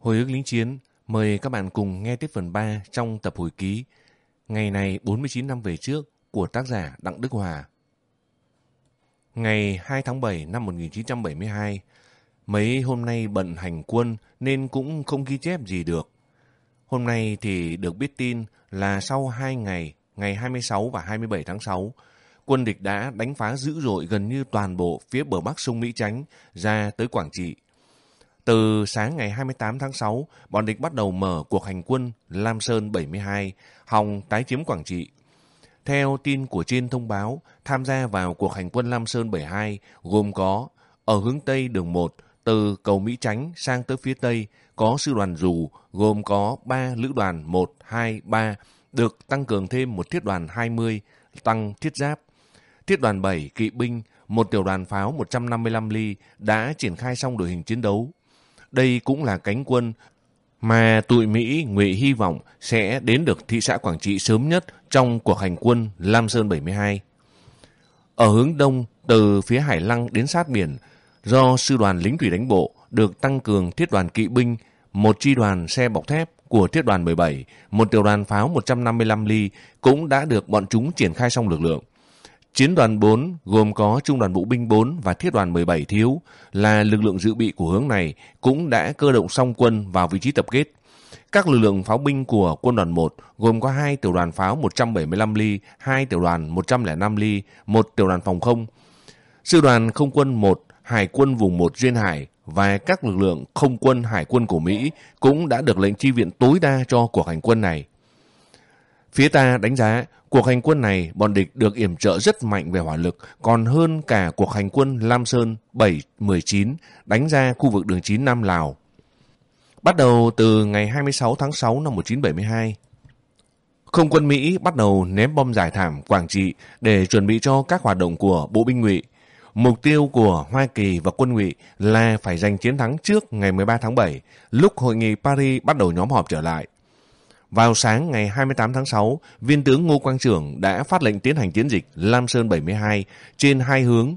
Hồi ức lính chiến, mời các bạn cùng nghe tiếp phần 3 trong tập hồi ký Ngày này 49 năm về trước của tác giả Đặng Đức Hòa. Ngày 2 tháng 7 năm 1972, mấy hôm nay bận hành quân nên cũng không ghi chép gì được. Hôm nay thì được biết tin là sau 2 ngày, ngày 26 và 27 tháng 6, quân địch đã đánh phá dữ dội gần như toàn bộ phía bờ bắc sông Mỹ Chánh ra tới Quảng Trị. Từ sáng ngày 28 tháng 6, bọn địch bắt đầu mở cuộc hành quân Lam Sơn 72, hòng tái chiếm Quảng Trị. Theo tin của trên thông báo, tham gia vào cuộc hành quân Lam Sơn 72 gồm có ở hướng Tây đường 1, từ cầu Mỹ Chánh sang tới phía Tây, có sư đoàn dù gồm có 3 lữ đoàn 1, 2, 3, được tăng cường thêm một thiết đoàn 20, tăng thiết giáp. Thiết đoàn 7 kỵ binh, một tiểu đoàn pháo 155 ly đã triển khai xong đội hình chiến đấu. Đây cũng là cánh quân mà tụi Mỹ nguyện hy vọng sẽ đến được thị xã Quảng Trị sớm nhất trong cuộc hành quân Lam Sơn 72. Ở hướng đông, từ phía Hải Lăng đến sát biển, do sư đoàn lính thủy đánh bộ được tăng cường thiết đoàn kỵ binh, một chi đoàn xe bọc thép của thiết đoàn 17, một tiểu đoàn pháo 155 ly cũng đã được bọn chúng triển khai xong lực lượng. Chiến đoàn 4 gồm có Trung đoàn Bộ binh 4 và Thiết đoàn 17 thiếu là lực lượng dự bị của hướng này cũng đã cơ động xong quân vào vị trí tập kết. Các lực lượng pháo binh của quân đoàn 1 gồm có 2 tiểu đoàn pháo 175 ly, 2 tiểu đoàn 105 ly, 1 tiểu đoàn phòng không. Sư đoàn không quân 1, Hải quân vùng 1 Duyên Hải và các lực lượng không quân hải quân của Mỹ cũng đã được lệnh chi viện tối đa cho cuộc hành quân này. Phía ta đánh giá cuộc hành quân này bọn địch được yểm trợ rất mạnh về hỏa lực còn hơn cả cuộc hành quân Lam Sơn 7-19 đánh ra khu vực đường 9 Nam Lào. Bắt đầu từ ngày 26 tháng 6 năm 1972, không quân Mỹ bắt đầu ném bom giải thảm Quảng Trị để chuẩn bị cho các hoạt động của bộ binh ngụy. Mục tiêu của Hoa Kỳ và quân ngụy là phải giành chiến thắng trước ngày 13 tháng 7, lúc hội nghị Paris bắt đầu nhóm họp trở lại. Vào sáng ngày 28 tháng 6, viên tướng Ngô Quang Trưởng đã phát lệnh tiến hành chiến dịch Lam Sơn 72 trên hai hướng.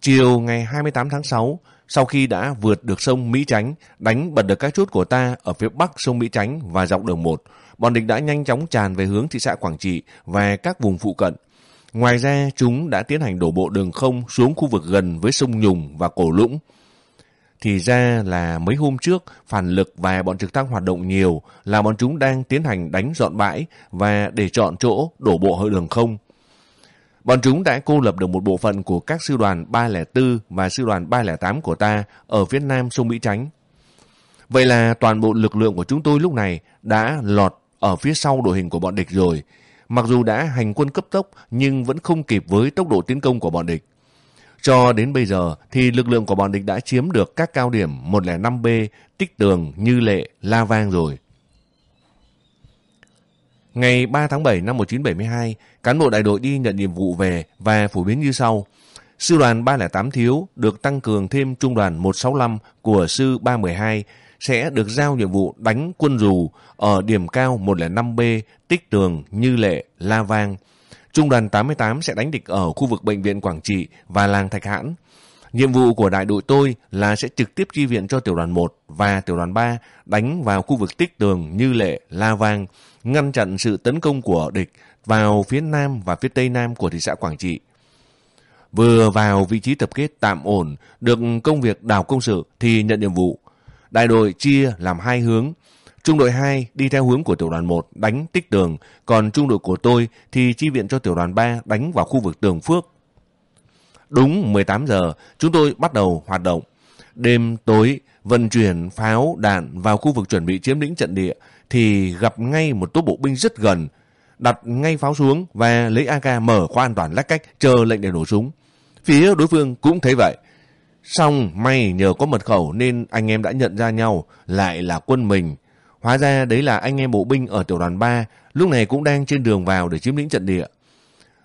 Chiều ngày 28 tháng 6, sau khi đã vượt được sông Mỹ Chánh, đánh bật được các chốt của ta ở phía bắc sông Mỹ Chánh và dọc đường 1, bọn địch đã nhanh chóng tràn về hướng thị xã Quảng Trị và các vùng phụ cận. Ngoài ra, chúng đã tiến hành đổ bộ đường không xuống khu vực gần với sông Nhùng và Cổ Lũng. Thì ra là mấy hôm trước, phản lực và bọn trực thăng hoạt động nhiều là bọn chúng đang tiến hành đánh dọn bãi và để chọn chỗ đổ bộ hội đường không. Bọn chúng đã cô lập được một bộ phận của các sư đoàn 304 và sư đoàn 308 của ta ở phía nam sông Mỹ Tránh. Vậy là toàn bộ lực lượng của chúng tôi lúc này đã lọt ở phía sau đội hình của bọn địch rồi. Mặc dù đã hành quân cấp tốc nhưng vẫn không kịp với tốc độ tiến công của bọn địch. Cho đến bây giờ thì lực lượng của bọn địch đã chiếm được các cao điểm 105B, Tích Tường, Như Lệ, La Vang rồi. Ngày 3 tháng 7 năm 1972, cán bộ đại đội đi nhận nhiệm vụ về và phổ biến như sau. Sư đoàn 308 Thiếu được tăng cường thêm trung đoàn 165 của sư 312 sẽ được giao nhiệm vụ đánh quân dù ở điểm cao 105B, Tích Tường, Như Lệ, La Vang. Trung đoàn 88 sẽ đánh địch ở khu vực Bệnh viện Quảng Trị và làng Thạch Hãn. Nhiệm vụ của đại đội tôi là sẽ trực tiếp chi viện cho tiểu đoàn 1 và tiểu đoàn 3 đánh vào khu vực tích tường như lệ, la vang, ngăn chặn sự tấn công của địch vào phía nam và phía tây nam của thị xã Quảng Trị. Vừa vào vị trí tập kết tạm ổn, được công việc đào công sự thì nhận nhiệm vụ. Đại đội chia làm hai hướng, Trung đội 2 đi theo hướng của tiểu đoàn 1 đánh tích tường, còn trung đội của tôi thì chi viện cho tiểu đoàn 3 đánh vào khu vực tường phước. Đúng 18 giờ, chúng tôi bắt đầu hoạt động. Đêm tối, vận chuyển pháo đạn vào khu vực chuẩn bị chiếm lĩnh trận địa thì gặp ngay một tốp bộ binh rất gần. Đặt ngay pháo xuống và lấy AK mở khóa an toàn lách cách chờ lệnh để nổ súng. Phía đối phương cũng thấy vậy. Xong may nhờ có mật khẩu nên anh em đã nhận ra nhau lại là quân mình Hóa ra đấy là anh em bộ binh ở tiểu đoàn 3, lúc này cũng đang trên đường vào để chiếm lĩnh trận địa.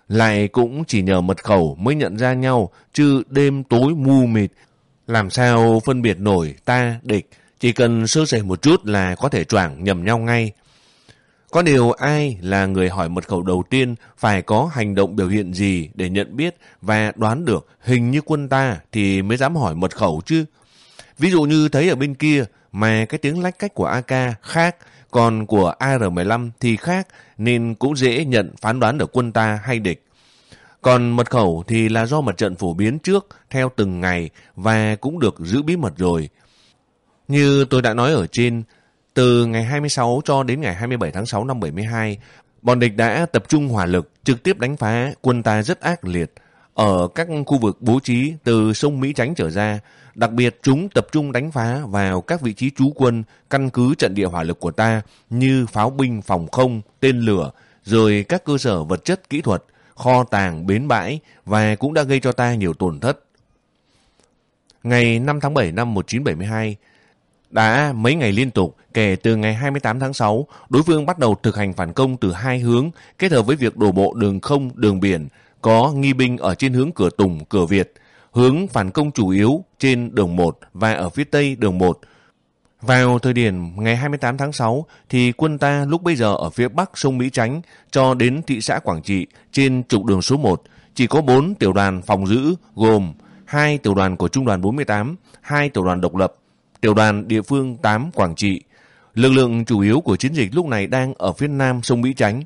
Lại cũng chỉ nhờ mật khẩu mới nhận ra nhau, chứ đêm tối mù mịt. Làm sao phân biệt nổi ta, địch, chỉ cần sơ sẩy một chút là có thể choảng nhầm nhau ngay. Có điều ai là người hỏi mật khẩu đầu tiên phải có hành động biểu hiện gì để nhận biết và đoán được hình như quân ta thì mới dám hỏi mật khẩu chứ. Ví dụ như thấy ở bên kia mà cái tiếng lách cách của AK khác, còn của AR-15 thì khác nên cũng dễ nhận phán đoán được quân ta hay địch. Còn mật khẩu thì là do mặt trận phổ biến trước theo từng ngày và cũng được giữ bí mật rồi. Như tôi đã nói ở trên, từ ngày 26 cho đến ngày 27 tháng 6 năm 72, bọn địch đã tập trung hỏa lực trực tiếp đánh phá quân ta rất ác liệt ở các khu vực bố trí từ sông Mỹ Chánh trở ra. Đặc biệt chúng tập trung đánh phá vào các vị trí trú quân căn cứ trận địa hỏa lực của ta như pháo binh phòng không, tên lửa, rồi các cơ sở vật chất kỹ thuật, kho tàng, bến bãi và cũng đã gây cho ta nhiều tổn thất. Ngày 5 tháng 7 năm 1972, đã mấy ngày liên tục kể từ ngày 28 tháng 6, đối phương bắt đầu thực hành phản công từ hai hướng kết hợp với việc đổ bộ đường không, đường biển, có nghi binh ở trên hướng cửa Tùng, cửa Việt, hướng phản công chủ yếu trên đường 1 và ở phía tây đường 1. Vào thời điểm ngày 28 tháng 6 thì quân ta lúc bây giờ ở phía bắc sông Mỹ Tránh cho đến thị xã Quảng Trị trên trục đường số 1 chỉ có 4 tiểu đoàn phòng giữ gồm 2 tiểu đoàn của trung đoàn 48, 2 tiểu đoàn độc lập, tiểu đoàn địa phương 8 Quảng Trị. Lực lượng chủ yếu của chiến dịch lúc này đang ở phía nam sông Mỹ Tránh.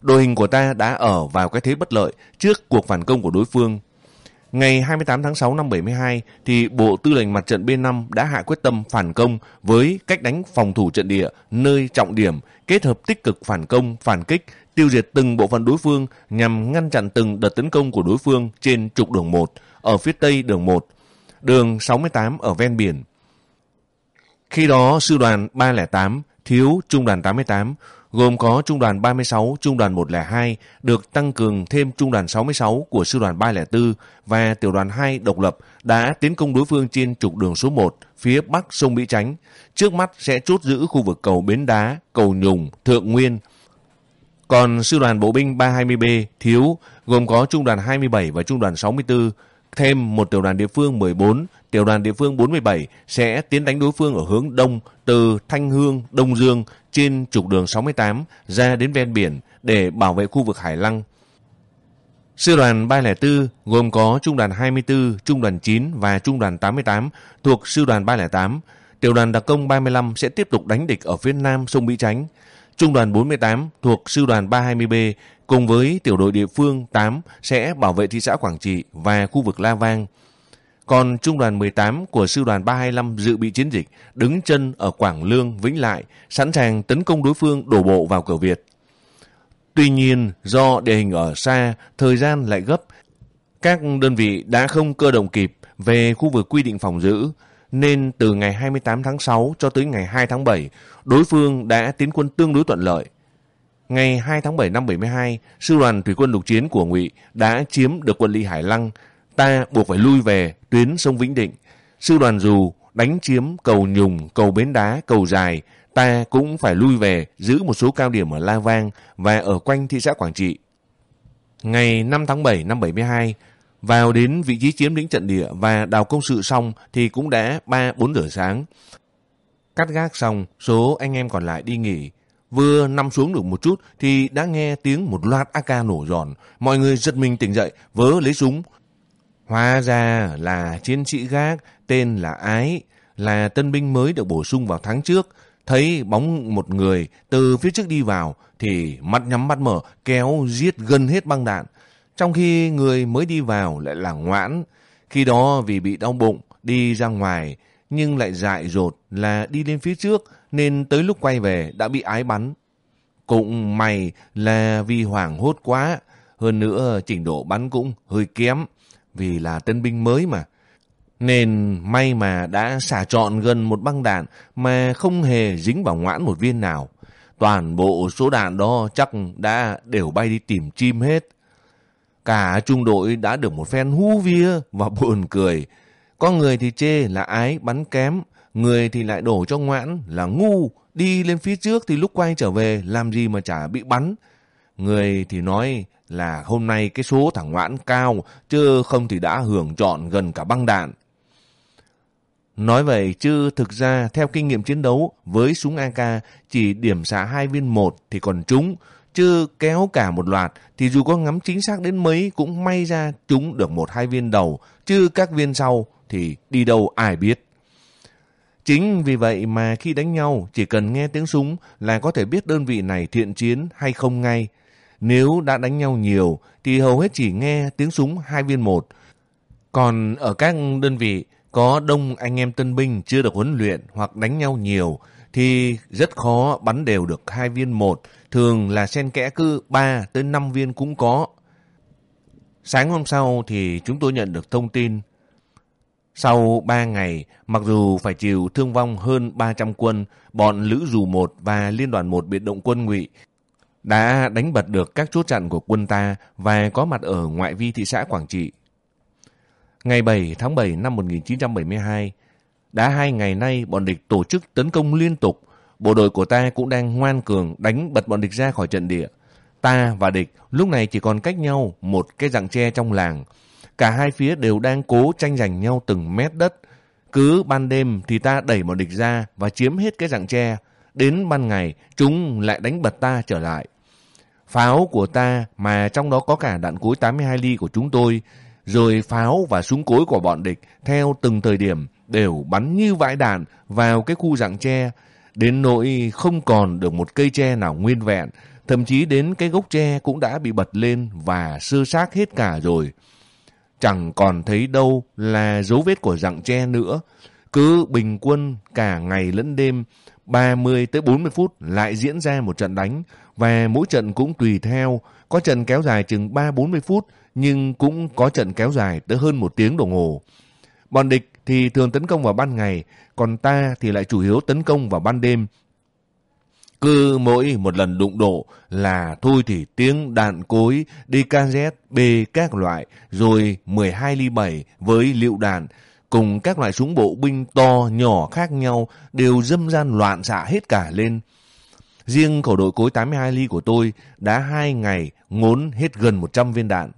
Đội hình của ta đã ở vào cái thế bất lợi trước cuộc phản công của đối phương. Ngày 28 tháng 6 năm 72 thì Bộ Tư lệnh Mặt trận B5 đã hạ quyết tâm phản công với cách đánh phòng thủ trận địa nơi trọng điểm kết hợp tích cực phản công, phản kích, tiêu diệt từng bộ phận đối phương nhằm ngăn chặn từng đợt tấn công của đối phương trên trục đường 1 ở phía tây đường 1, đường 68 ở ven biển. Khi đó sư đoàn 308 thiếu trung đoàn 88 gồm có trung đoàn 36, trung đoàn 102 được tăng cường thêm trung đoàn 66 của sư đoàn 304 và tiểu đoàn 2 độc lập đã tiến công đối phương trên trục đường số 1 phía bắc sông Mỹ Chánh. Trước mắt sẽ chốt giữ khu vực cầu Bến Đá, cầu Nhùng, Thượng Nguyên. Còn sư đoàn bộ binh 320B thiếu gồm có trung đoàn 27 và trung đoàn 64 thêm một tiểu đoàn địa phương 14, tiểu đoàn địa phương 47 sẽ tiến đánh đối phương ở hướng đông từ Thanh Hương, Đông Dương trên trục đường 68 ra đến ven biển để bảo vệ khu vực Hải Lăng. Sư đoàn 304 gồm có trung đoàn 24, trung đoàn 9 và trung đoàn 88 thuộc sư đoàn 308. Tiểu đoàn đặc công 35 sẽ tiếp tục đánh địch ở phía nam sông Mỹ Chánh. Trung đoàn 48 thuộc sư đoàn 320B cùng với tiểu đội địa phương 8 sẽ bảo vệ thị xã Quảng Trị và khu vực La Vang. Còn trung đoàn 18 của sư đoàn 325 dự bị chiến dịch đứng chân ở Quảng Lương, Vĩnh Lại, sẵn sàng tấn công đối phương đổ bộ vào cửa Việt. Tuy nhiên, do địa hình ở xa, thời gian lại gấp, các đơn vị đã không cơ động kịp về khu vực quy định phòng giữ, nên từ ngày 28 tháng 6 cho tới ngày 2 tháng 7, đối phương đã tiến quân tương đối thuận lợi. Ngày 2 tháng 7 năm 72, sư đoàn thủy quân lục chiến của Ngụy đã chiếm được quân Lý Hải Lăng. Ta buộc phải lui về tuyến sông Vĩnh Định. Sư đoàn dù đánh chiếm cầu Nhùng, cầu Bến Đá, cầu Dài. Ta cũng phải lui về giữ một số cao điểm ở La Vang và ở quanh thị xã Quảng Trị. Ngày 5 tháng 7 năm 72, vào đến vị trí chiếm lĩnh trận địa và đào công sự xong thì cũng đã 3-4 giờ sáng. Cắt gác xong, số anh em còn lại đi nghỉ. Vừa nằm xuống được một chút thì đã nghe tiếng một loạt AK nổ giòn. Mọi người giật mình tỉnh dậy, vớ lấy súng. Hóa ra là chiến sĩ gác tên là Ái, là tân binh mới được bổ sung vào tháng trước. Thấy bóng một người từ phía trước đi vào thì mắt nhắm mắt mở kéo giết gần hết băng đạn. Trong khi người mới đi vào lại là ngoãn. Khi đó vì bị đau bụng đi ra ngoài nhưng lại dại dột là đi lên phía trước nên tới lúc quay về đã bị ái bắn. Cũng may là vì hoảng hốt quá, hơn nữa trình độ bắn cũng hơi kém vì là tân binh mới mà. Nên may mà đã xả trọn gần một băng đạn mà không hề dính vào ngoãn một viên nào. Toàn bộ số đạn đó chắc đã đều bay đi tìm chim hết. Cả trung đội đã được một phen hú vía và buồn cười. Có người thì chê là ái bắn kém, người thì lại đổ cho ngoãn là ngu, đi lên phía trước thì lúc quay trở về làm gì mà chả bị bắn. Người thì nói là hôm nay cái số thằng ngoãn cao, chứ không thì đã hưởng trọn gần cả băng đạn. Nói vậy chứ thực ra theo kinh nghiệm chiến đấu với súng AK chỉ điểm xả hai viên một thì còn trúng, chứ kéo cả một loạt thì dù có ngắm chính xác đến mấy cũng may ra trúng được một hai viên đầu, chứ các viên sau thì đi đâu ai biết. Chính vì vậy mà khi đánh nhau chỉ cần nghe tiếng súng là có thể biết đơn vị này thiện chiến hay không ngay. Nếu đã đánh nhau nhiều thì hầu hết chỉ nghe tiếng súng hai viên một. Còn ở các đơn vị có đông anh em tân binh chưa được huấn luyện hoặc đánh nhau nhiều thì rất khó bắn đều được hai viên một, thường là xen kẽ cứ 3 tới 5 viên cũng có. Sáng hôm sau thì chúng tôi nhận được thông tin. Sau 3 ngày, mặc dù phải chịu thương vong hơn 300 quân, bọn Lữ Dù 1 và Liên đoàn 1 biệt động quân ngụy đã đánh bật được các chốt chặn của quân ta và có mặt ở ngoại vi thị xã Quảng Trị. Ngày 7 tháng 7 năm 1972, đã hai ngày nay bọn địch tổ chức tấn công liên tục. Bộ đội của ta cũng đang ngoan cường đánh bật bọn địch ra khỏi trận địa. Ta và địch lúc này chỉ còn cách nhau một cái rặng tre trong làng. Cả hai phía đều đang cố tranh giành nhau từng mét đất. Cứ ban đêm thì ta đẩy bọn địch ra và chiếm hết cái rặng tre. Đến ban ngày chúng lại đánh bật ta trở lại. Pháo của ta mà trong đó có cả đạn cối 82 ly của chúng tôi rồi pháo và súng cối của bọn địch theo từng thời điểm đều bắn như vãi đạn vào cái khu rặng tre, đến nỗi không còn được một cây tre nào nguyên vẹn, thậm chí đến cái gốc tre cũng đã bị bật lên và sơ xác hết cả rồi. Chẳng còn thấy đâu là dấu vết của rặng tre nữa, cứ bình quân cả ngày lẫn đêm 30 tới 40 phút lại diễn ra một trận đánh và mỗi trận cũng tùy theo, có trận kéo dài chừng 3-40 phút nhưng cũng có trận kéo dài tới hơn một tiếng đồng hồ. Bọn địch thì thường tấn công vào ban ngày, còn ta thì lại chủ yếu tấn công vào ban đêm. Cứ mỗi một lần đụng độ là thôi thì tiếng đạn cối, DKZ, B các loại, rồi 12 ly 7 với liệu đạn, cùng các loại súng bộ binh to, nhỏ khác nhau đều dâm gian loạn xạ hết cả lên. Riêng khẩu đội cối 82 ly của tôi đã 2 ngày ngốn hết gần 100 viên đạn.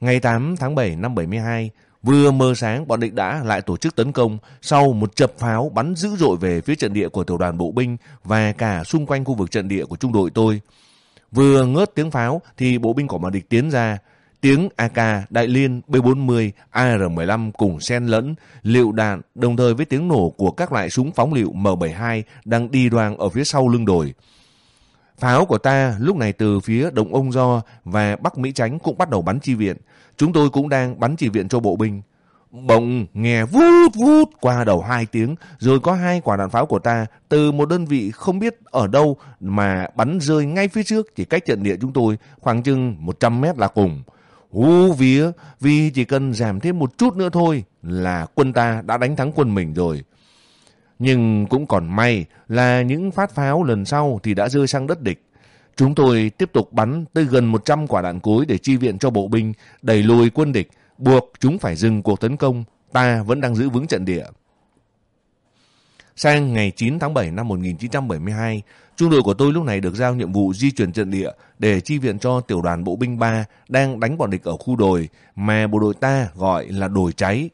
Ngày 8 tháng 7 năm 72, vừa mơ sáng bọn địch đã lại tổ chức tấn công sau một chập pháo bắn dữ dội về phía trận địa của tiểu đoàn bộ binh và cả xung quanh khu vực trận địa của trung đội tôi. Vừa ngớt tiếng pháo thì bộ binh của bọn địch tiến ra. Tiếng AK, Đại Liên, B-40, AR-15 cùng xen lẫn, liệu đạn đồng thời với tiếng nổ của các loại súng phóng lựu M72 đang đi đoàn ở phía sau lưng đồi. Pháo của ta lúc này từ phía Đông Ông Do và Bắc Mỹ Chánh cũng bắt đầu bắn chi viện. Chúng tôi cũng đang bắn chi viện cho bộ binh. Bỗng nghe vút vút qua đầu hai tiếng, rồi có hai quả đạn pháo của ta từ một đơn vị không biết ở đâu mà bắn rơi ngay phía trước chỉ cách trận địa chúng tôi khoảng chừng 100 mét là cùng. Hú vía, vì chỉ cần giảm thêm một chút nữa thôi là quân ta đã đánh thắng quân mình rồi. Nhưng cũng còn may là những phát pháo lần sau thì đã rơi sang đất địch. Chúng tôi tiếp tục bắn tới gần 100 quả đạn cối để chi viện cho bộ binh, đẩy lùi quân địch, buộc chúng phải dừng cuộc tấn công. Ta vẫn đang giữ vững trận địa. Sang ngày 9 tháng 7 năm 1972, trung đội của tôi lúc này được giao nhiệm vụ di chuyển trận địa để chi viện cho tiểu đoàn bộ binh 3 đang đánh bọn địch ở khu đồi mà bộ đội ta gọi là đồi cháy.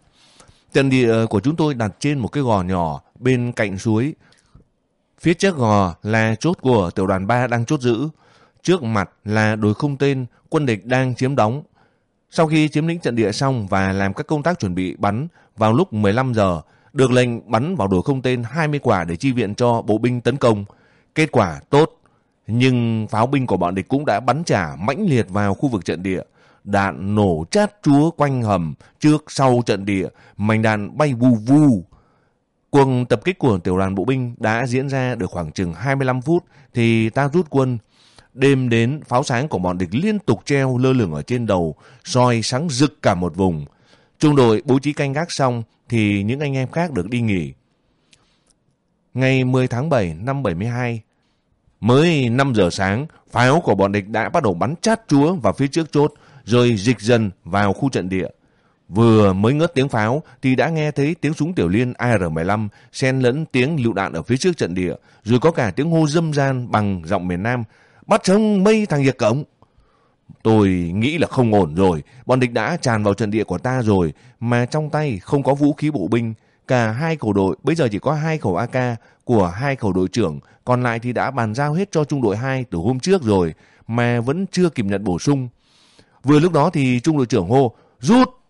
Trận địa của chúng tôi đặt trên một cái gò nhỏ bên cạnh suối. Phía trước gò là chốt của tiểu đoàn 3 đang chốt giữ. Trước mặt là đồi không tên, quân địch đang chiếm đóng. Sau khi chiếm lĩnh trận địa xong và làm các công tác chuẩn bị bắn vào lúc 15 giờ, được lệnh bắn vào đồi không tên 20 quả để chi viện cho bộ binh tấn công. Kết quả tốt, nhưng pháo binh của bọn địch cũng đã bắn trả mãnh liệt vào khu vực trận địa. Đạn nổ chát chúa quanh hầm, trước sau trận địa, mảnh đạn bay vù vù, Cuộc tập kích của tiểu đoàn bộ binh đã diễn ra được khoảng chừng 25 phút thì ta rút quân. Đêm đến, pháo sáng của bọn địch liên tục treo lơ lửng ở trên đầu, soi sáng rực cả một vùng. Trung đội bố trí canh gác xong thì những anh em khác được đi nghỉ. Ngày 10 tháng 7 năm 72, mới 5 giờ sáng, pháo của bọn địch đã bắt đầu bắn chát chúa vào phía trước chốt, rồi dịch dần vào khu trận địa. Vừa mới ngớt tiếng pháo thì đã nghe thấy tiếng súng tiểu liên AR-15 xen lẫn tiếng lựu đạn ở phía trước trận địa, rồi có cả tiếng hô dâm gian bằng giọng miền Nam. Bắt sống mây thằng Diệt Cổng! Tôi nghĩ là không ổn rồi, bọn địch đã tràn vào trận địa của ta rồi, mà trong tay không có vũ khí bộ binh. Cả hai khẩu đội bây giờ chỉ có hai khẩu AK của hai khẩu đội trưởng, còn lại thì đã bàn giao hết cho trung đội 2 từ hôm trước rồi, mà vẫn chưa kịp nhận bổ sung. Vừa lúc đó thì trung đội trưởng hô, rút!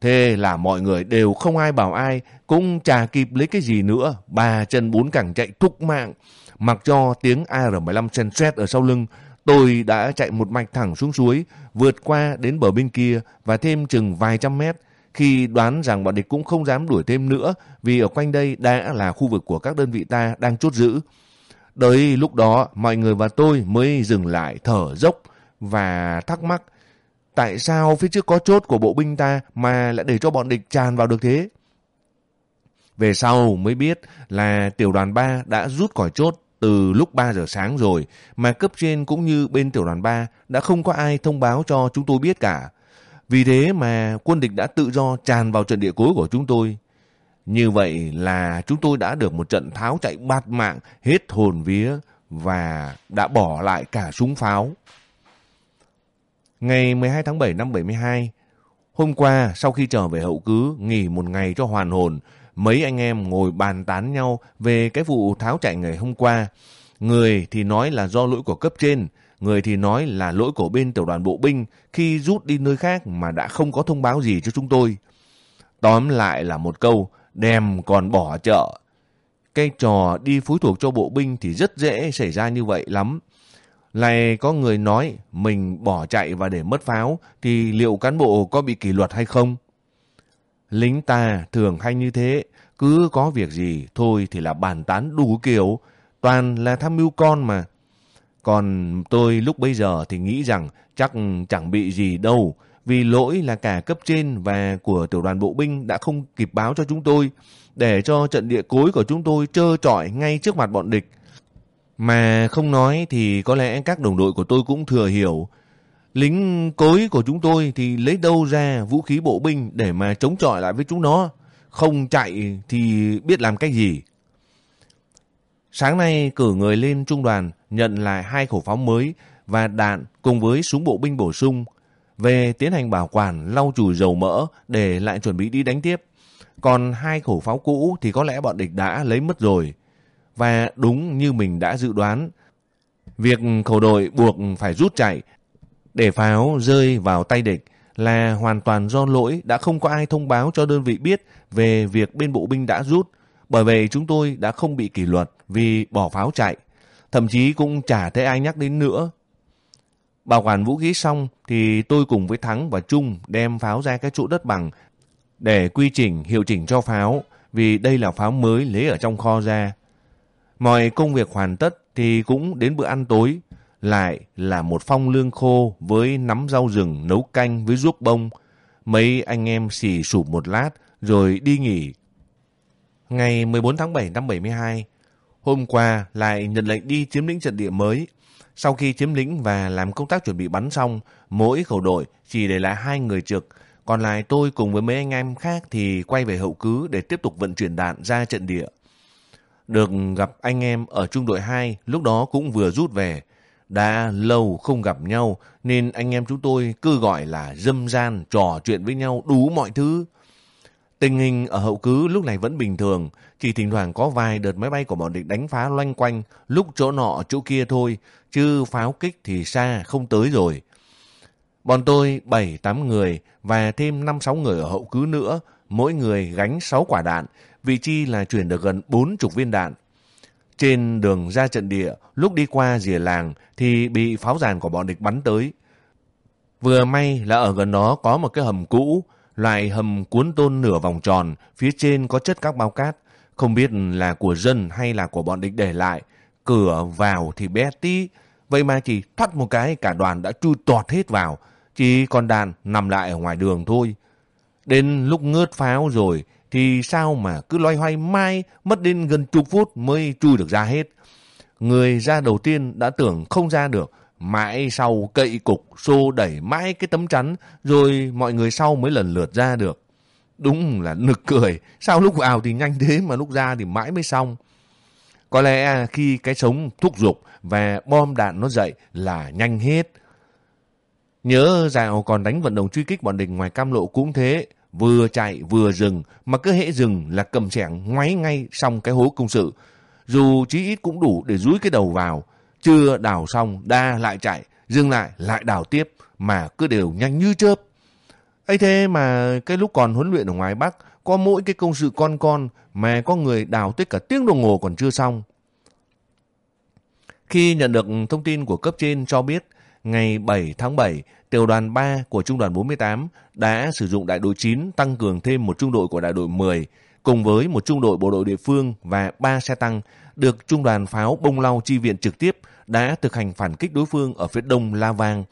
Thế là mọi người đều không ai bảo ai, cũng chả kịp lấy cái gì nữa. Ba chân bốn cẳng chạy thúc mạng. Mặc cho tiếng AR-15 chen xét ở sau lưng, tôi đã chạy một mạch thẳng xuống suối, vượt qua đến bờ bên kia và thêm chừng vài trăm mét. Khi đoán rằng bọn địch cũng không dám đuổi thêm nữa vì ở quanh đây đã là khu vực của các đơn vị ta đang chốt giữ. Tới lúc đó mọi người và tôi mới dừng lại thở dốc và thắc mắc tại sao phía trước có chốt của bộ binh ta mà lại để cho bọn địch tràn vào được thế? Về sau mới biết là tiểu đoàn 3 đã rút khỏi chốt từ lúc 3 giờ sáng rồi, mà cấp trên cũng như bên tiểu đoàn 3 đã không có ai thông báo cho chúng tôi biết cả. Vì thế mà quân địch đã tự do tràn vào trận địa cuối của chúng tôi. Như vậy là chúng tôi đã được một trận tháo chạy bạt mạng, hết hồn vía và đã bỏ lại cả súng pháo. Ngày 12 tháng 7 năm 72, hôm qua sau khi trở về hậu cứ nghỉ một ngày cho hoàn hồn, mấy anh em ngồi bàn tán nhau về cái vụ tháo chạy ngày hôm qua. Người thì nói là do lỗi của cấp trên, người thì nói là lỗi của bên tiểu đoàn bộ binh khi rút đi nơi khác mà đã không có thông báo gì cho chúng tôi. Tóm lại là một câu, đem còn bỏ chợ. Cái trò đi phối thuộc cho bộ binh thì rất dễ xảy ra như vậy lắm. Lại có người nói mình bỏ chạy và để mất pháo thì liệu cán bộ có bị kỷ luật hay không? Lính ta thường hay như thế, cứ có việc gì thôi thì là bàn tán đủ kiểu, toàn là tham mưu con mà. Còn tôi lúc bây giờ thì nghĩ rằng chắc chẳng bị gì đâu, vì lỗi là cả cấp trên và của tiểu đoàn bộ binh đã không kịp báo cho chúng tôi, để cho trận địa cối của chúng tôi trơ trọi ngay trước mặt bọn địch. Mà không nói thì có lẽ các đồng đội của tôi cũng thừa hiểu. Lính cối của chúng tôi thì lấy đâu ra vũ khí bộ binh để mà chống chọi lại với chúng nó. Không chạy thì biết làm cách gì. Sáng nay, cử người lên trung đoàn nhận lại hai khẩu pháo mới và đạn cùng với súng bộ binh bổ sung về tiến hành bảo quản, lau chùi dầu mỡ để lại chuẩn bị đi đánh tiếp. Còn hai khẩu pháo cũ thì có lẽ bọn địch đã lấy mất rồi. Và đúng như mình đã dự đoán, việc khẩu đội buộc phải rút chạy để pháo rơi vào tay địch là hoàn toàn do lỗi đã không có ai thông báo cho đơn vị biết về việc bên bộ binh đã rút. Bởi vậy chúng tôi đã không bị kỷ luật vì bỏ pháo chạy. Thậm chí cũng chả thấy ai nhắc đến nữa. Bảo quản vũ khí xong thì tôi cùng với Thắng và Trung đem pháo ra cái chỗ đất bằng để quy trình hiệu chỉnh cho pháo vì đây là pháo mới lấy ở trong kho ra. Mọi công việc hoàn tất thì cũng đến bữa ăn tối lại là một phong lương khô với nắm rau rừng nấu canh với ruốc bông. Mấy anh em xì sụp một lát rồi đi nghỉ. Ngày 14 tháng 7 năm 72, hôm qua lại nhận lệnh đi chiếm lĩnh trận địa mới. Sau khi chiếm lĩnh và làm công tác chuẩn bị bắn xong, mỗi khẩu đội chỉ để lại hai người trực. Còn lại tôi cùng với mấy anh em khác thì quay về hậu cứ để tiếp tục vận chuyển đạn ra trận địa. Được gặp anh em ở trung đội 2 lúc đó cũng vừa rút về. Đã lâu không gặp nhau nên anh em chúng tôi cứ gọi là dâm gian trò chuyện với nhau đủ mọi thứ. Tình hình ở hậu cứ lúc này vẫn bình thường, chỉ thỉnh thoảng có vài đợt máy bay của bọn địch đánh phá loanh quanh, lúc chỗ nọ chỗ kia thôi, chứ pháo kích thì xa không tới rồi. Bọn tôi 7-8 người và thêm 5-6 người ở hậu cứ nữa, mỗi người gánh 6 quả đạn, vị chi là chuyển được gần 40 viên đạn. Trên đường ra trận địa, lúc đi qua rìa làng thì bị pháo giàn của bọn địch bắn tới. Vừa may là ở gần đó có một cái hầm cũ, loại hầm cuốn tôn nửa vòng tròn, phía trên có chất các bao cát, không biết là của dân hay là của bọn địch để lại. Cửa vào thì bé tí, vậy mà chỉ thoát một cái cả đoàn đã chui tọt hết vào, chỉ còn đàn nằm lại ở ngoài đường thôi. Đến lúc ngớt pháo rồi thì sao mà cứ loay hoay mai mất đến gần chục phút mới chui được ra hết. Người ra đầu tiên đã tưởng không ra được, mãi sau cậy cục xô đẩy mãi cái tấm chắn rồi mọi người sau mới lần lượt ra được. Đúng là nực cười, sao lúc vào thì nhanh thế mà lúc ra thì mãi mới xong. Có lẽ khi cái sống thúc giục và bom đạn nó dậy là nhanh hết. Nhớ dạo còn đánh vận động truy kích bọn địch ngoài cam lộ cũng thế, vừa chạy vừa dừng, mà cứ hễ dừng là cầm sẻng ngoáy ngay xong cái hố công sự. Dù chí ít cũng đủ để rúi cái đầu vào, chưa đào xong đa lại chạy, dừng lại lại đào tiếp, mà cứ đều nhanh như chớp. ấy thế mà cái lúc còn huấn luyện ở ngoài Bắc, có mỗi cái công sự con con mà có người đào tới cả tiếng đồng hồ còn chưa xong. Khi nhận được thông tin của cấp trên cho biết, ngày 7 tháng 7, tiểu đoàn 3 của trung đoàn 48 đã sử dụng đại đội 9 tăng cường thêm một trung đội của đại đội 10, cùng với một trung đội bộ đội địa phương và 3 xe tăng, được trung đoàn pháo bông lau chi viện trực tiếp đã thực hành phản kích đối phương ở phía đông La Vang.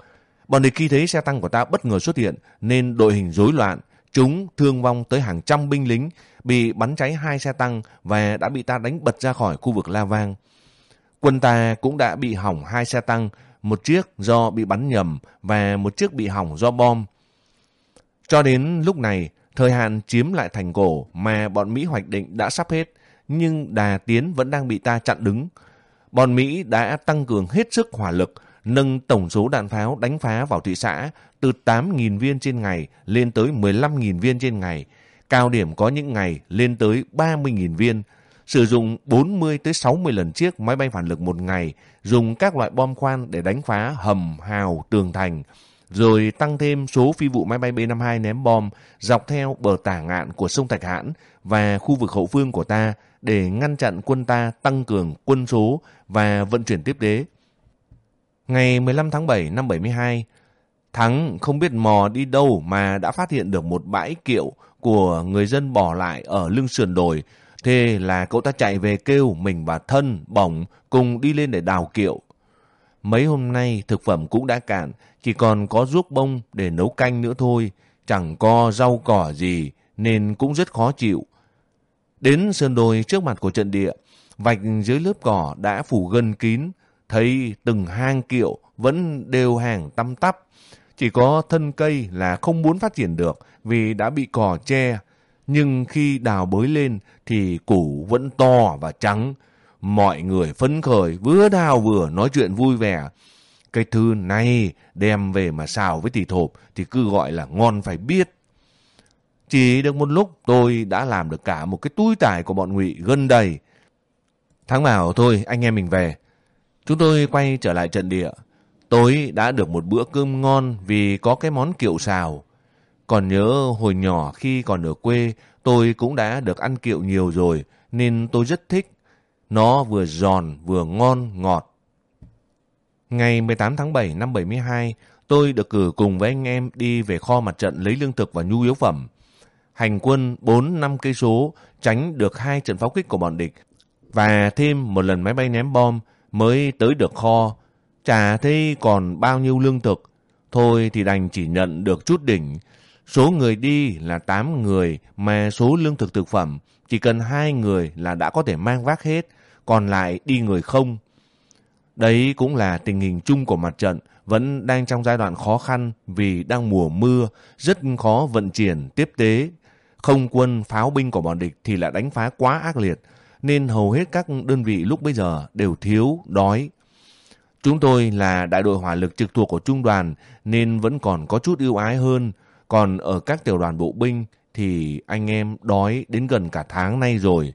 Bọn địch khi thấy xe tăng của ta bất ngờ xuất hiện nên đội hình rối loạn, chúng thương vong tới hàng trăm binh lính, bị bắn cháy hai xe tăng và đã bị ta đánh bật ra khỏi khu vực La Vang. Quân ta cũng đã bị hỏng hai xe tăng, một chiếc do bị bắn nhầm và một chiếc bị hỏng do bom. Cho đến lúc này, thời hạn chiếm lại thành cổ mà bọn Mỹ hoạch định đã sắp hết, nhưng đà tiến vẫn đang bị ta chặn đứng. Bọn Mỹ đã tăng cường hết sức hỏa lực, nâng tổng số đạn pháo đánh phá vào thị xã từ 8.000 viên trên ngày lên tới 15.000 viên trên ngày. Cao điểm có những ngày lên tới 30.000 viên, sử dụng 40 tới 60 lần chiếc máy bay phản lực một ngày, dùng các loại bom khoan để đánh phá hầm, hào, tường thành, rồi tăng thêm số phi vụ máy bay B-52 ném bom dọc theo bờ tả ngạn của sông Thạch Hãn và khu vực hậu phương của ta để ngăn chặn quân ta tăng cường quân số và vận chuyển tiếp tế. Ngày 15 tháng 7 năm 72, Thắng không biết mò đi đâu mà đã phát hiện được một bãi kiệu của người dân bỏ lại ở lưng sườn đồi Thế là cậu ta chạy về kêu mình và thân, bổng cùng đi lên để đào kiệu. Mấy hôm nay thực phẩm cũng đã cạn, chỉ còn có ruốc bông để nấu canh nữa thôi. Chẳng có rau cỏ gì nên cũng rất khó chịu. Đến sơn đồi trước mặt của trận địa, vạch dưới lớp cỏ đã phủ gần kín, thấy từng hang kiệu vẫn đều hàng tăm tắp. Chỉ có thân cây là không muốn phát triển được vì đã bị cỏ che nhưng khi đào bới lên thì củ vẫn to và trắng. Mọi người phấn khởi, vừa đào vừa nói chuyện vui vẻ. Cái thư này đem về mà xào với thịt thộp thì cứ gọi là ngon phải biết. Chỉ được một lúc, tôi đã làm được cả một cái túi tải của bọn ngụy gần đầy. Tháng bảo, thôi, anh em mình về. Chúng tôi quay trở lại trận địa. Tối đã được một bữa cơm ngon vì có cái món kiệu xào. Còn nhớ hồi nhỏ khi còn ở quê, tôi cũng đã được ăn kiệu nhiều rồi, nên tôi rất thích. Nó vừa giòn, vừa ngon, ngọt. Ngày 18 tháng 7 năm 72, tôi được cử cùng với anh em đi về kho mặt trận lấy lương thực và nhu yếu phẩm. Hành quân 4-5 cây số, tránh được hai trận pháo kích của bọn địch và thêm một lần máy bay ném bom mới tới được kho. Chả thấy còn bao nhiêu lương thực. Thôi thì đành chỉ nhận được chút đỉnh, Số người đi là 8 người mà số lương thực thực phẩm chỉ cần hai người là đã có thể mang vác hết, còn lại đi người không. Đấy cũng là tình hình chung của mặt trận vẫn đang trong giai đoạn khó khăn vì đang mùa mưa, rất khó vận chuyển, tiếp tế. Không quân, pháo binh của bọn địch thì lại đánh phá quá ác liệt, nên hầu hết các đơn vị lúc bây giờ đều thiếu, đói. Chúng tôi là đại đội hỏa lực trực thuộc của trung đoàn nên vẫn còn có chút ưu ái hơn, còn ở các tiểu đoàn bộ binh thì anh em đói đến gần cả tháng nay rồi.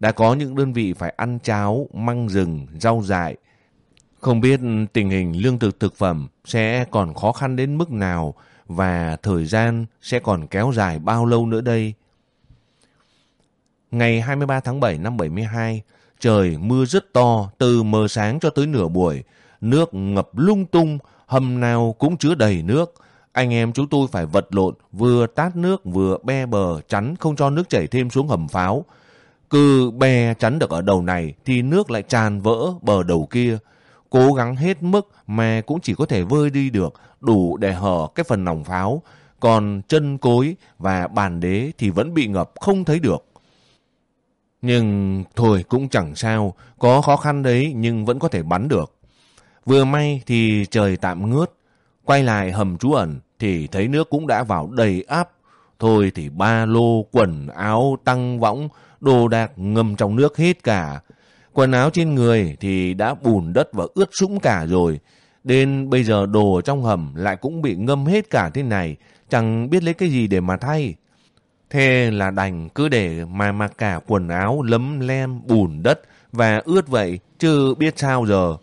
Đã có những đơn vị phải ăn cháo, măng rừng, rau dại. Không biết tình hình lương thực thực phẩm sẽ còn khó khăn đến mức nào và thời gian sẽ còn kéo dài bao lâu nữa đây. Ngày 23 tháng 7 năm 72, trời mưa rất to từ mờ sáng cho tới nửa buổi. Nước ngập lung tung, hầm nào cũng chứa đầy nước. Anh em chúng tôi phải vật lộn, vừa tát nước vừa be bờ chắn không cho nước chảy thêm xuống hầm pháo. Cứ be chắn được ở đầu này thì nước lại tràn vỡ bờ đầu kia. Cố gắng hết mức mà cũng chỉ có thể vơi đi được đủ để hở cái phần nòng pháo. Còn chân cối và bàn đế thì vẫn bị ngập không thấy được. Nhưng thôi cũng chẳng sao, có khó khăn đấy nhưng vẫn có thể bắn được. Vừa may thì trời tạm ngớt, Quay lại hầm trú ẩn thì thấy nước cũng đã vào đầy áp. Thôi thì ba lô, quần áo, tăng võng, đồ đạc ngâm trong nước hết cả. Quần áo trên người thì đã bùn đất và ướt sũng cả rồi. Đến bây giờ đồ trong hầm lại cũng bị ngâm hết cả thế này. Chẳng biết lấy cái gì để mà thay. Thế là đành cứ để mà mặc cả quần áo lấm lem, bùn đất và ướt vậy chứ biết sao giờ.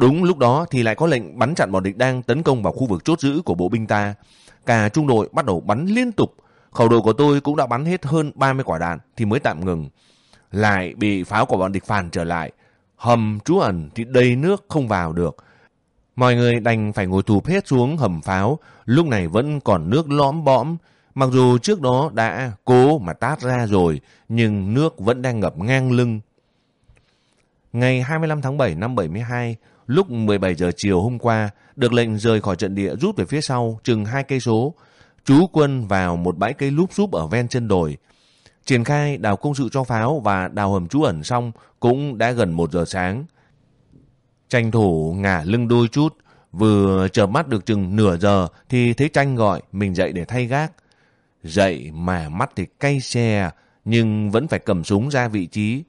Đúng lúc đó thì lại có lệnh bắn chặn bọn địch đang tấn công vào khu vực chốt giữ của bộ binh ta. Cả trung đội bắt đầu bắn liên tục. Khẩu đội của tôi cũng đã bắn hết hơn 30 quả đạn thì mới tạm ngừng. Lại bị pháo của bọn địch phản trở lại. Hầm trú ẩn thì đầy nước không vào được. Mọi người đành phải ngồi thụp hết xuống hầm pháo. Lúc này vẫn còn nước lõm bõm. Mặc dù trước đó đã cố mà tát ra rồi, nhưng nước vẫn đang ngập ngang lưng. Ngày 25 tháng 7 năm 72, lúc 17 giờ chiều hôm qua, được lệnh rời khỏi trận địa rút về phía sau chừng hai cây số, trú quân vào một bãi cây lúp xúp ở ven chân đồi. Triển khai đào công sự cho pháo và đào hầm trú ẩn xong cũng đã gần một giờ sáng. Tranh thủ ngả lưng đôi chút, vừa chợp mắt được chừng nửa giờ thì thấy tranh gọi mình dậy để thay gác. Dậy mà mắt thì cay xe, nhưng vẫn phải cầm súng ra vị trí.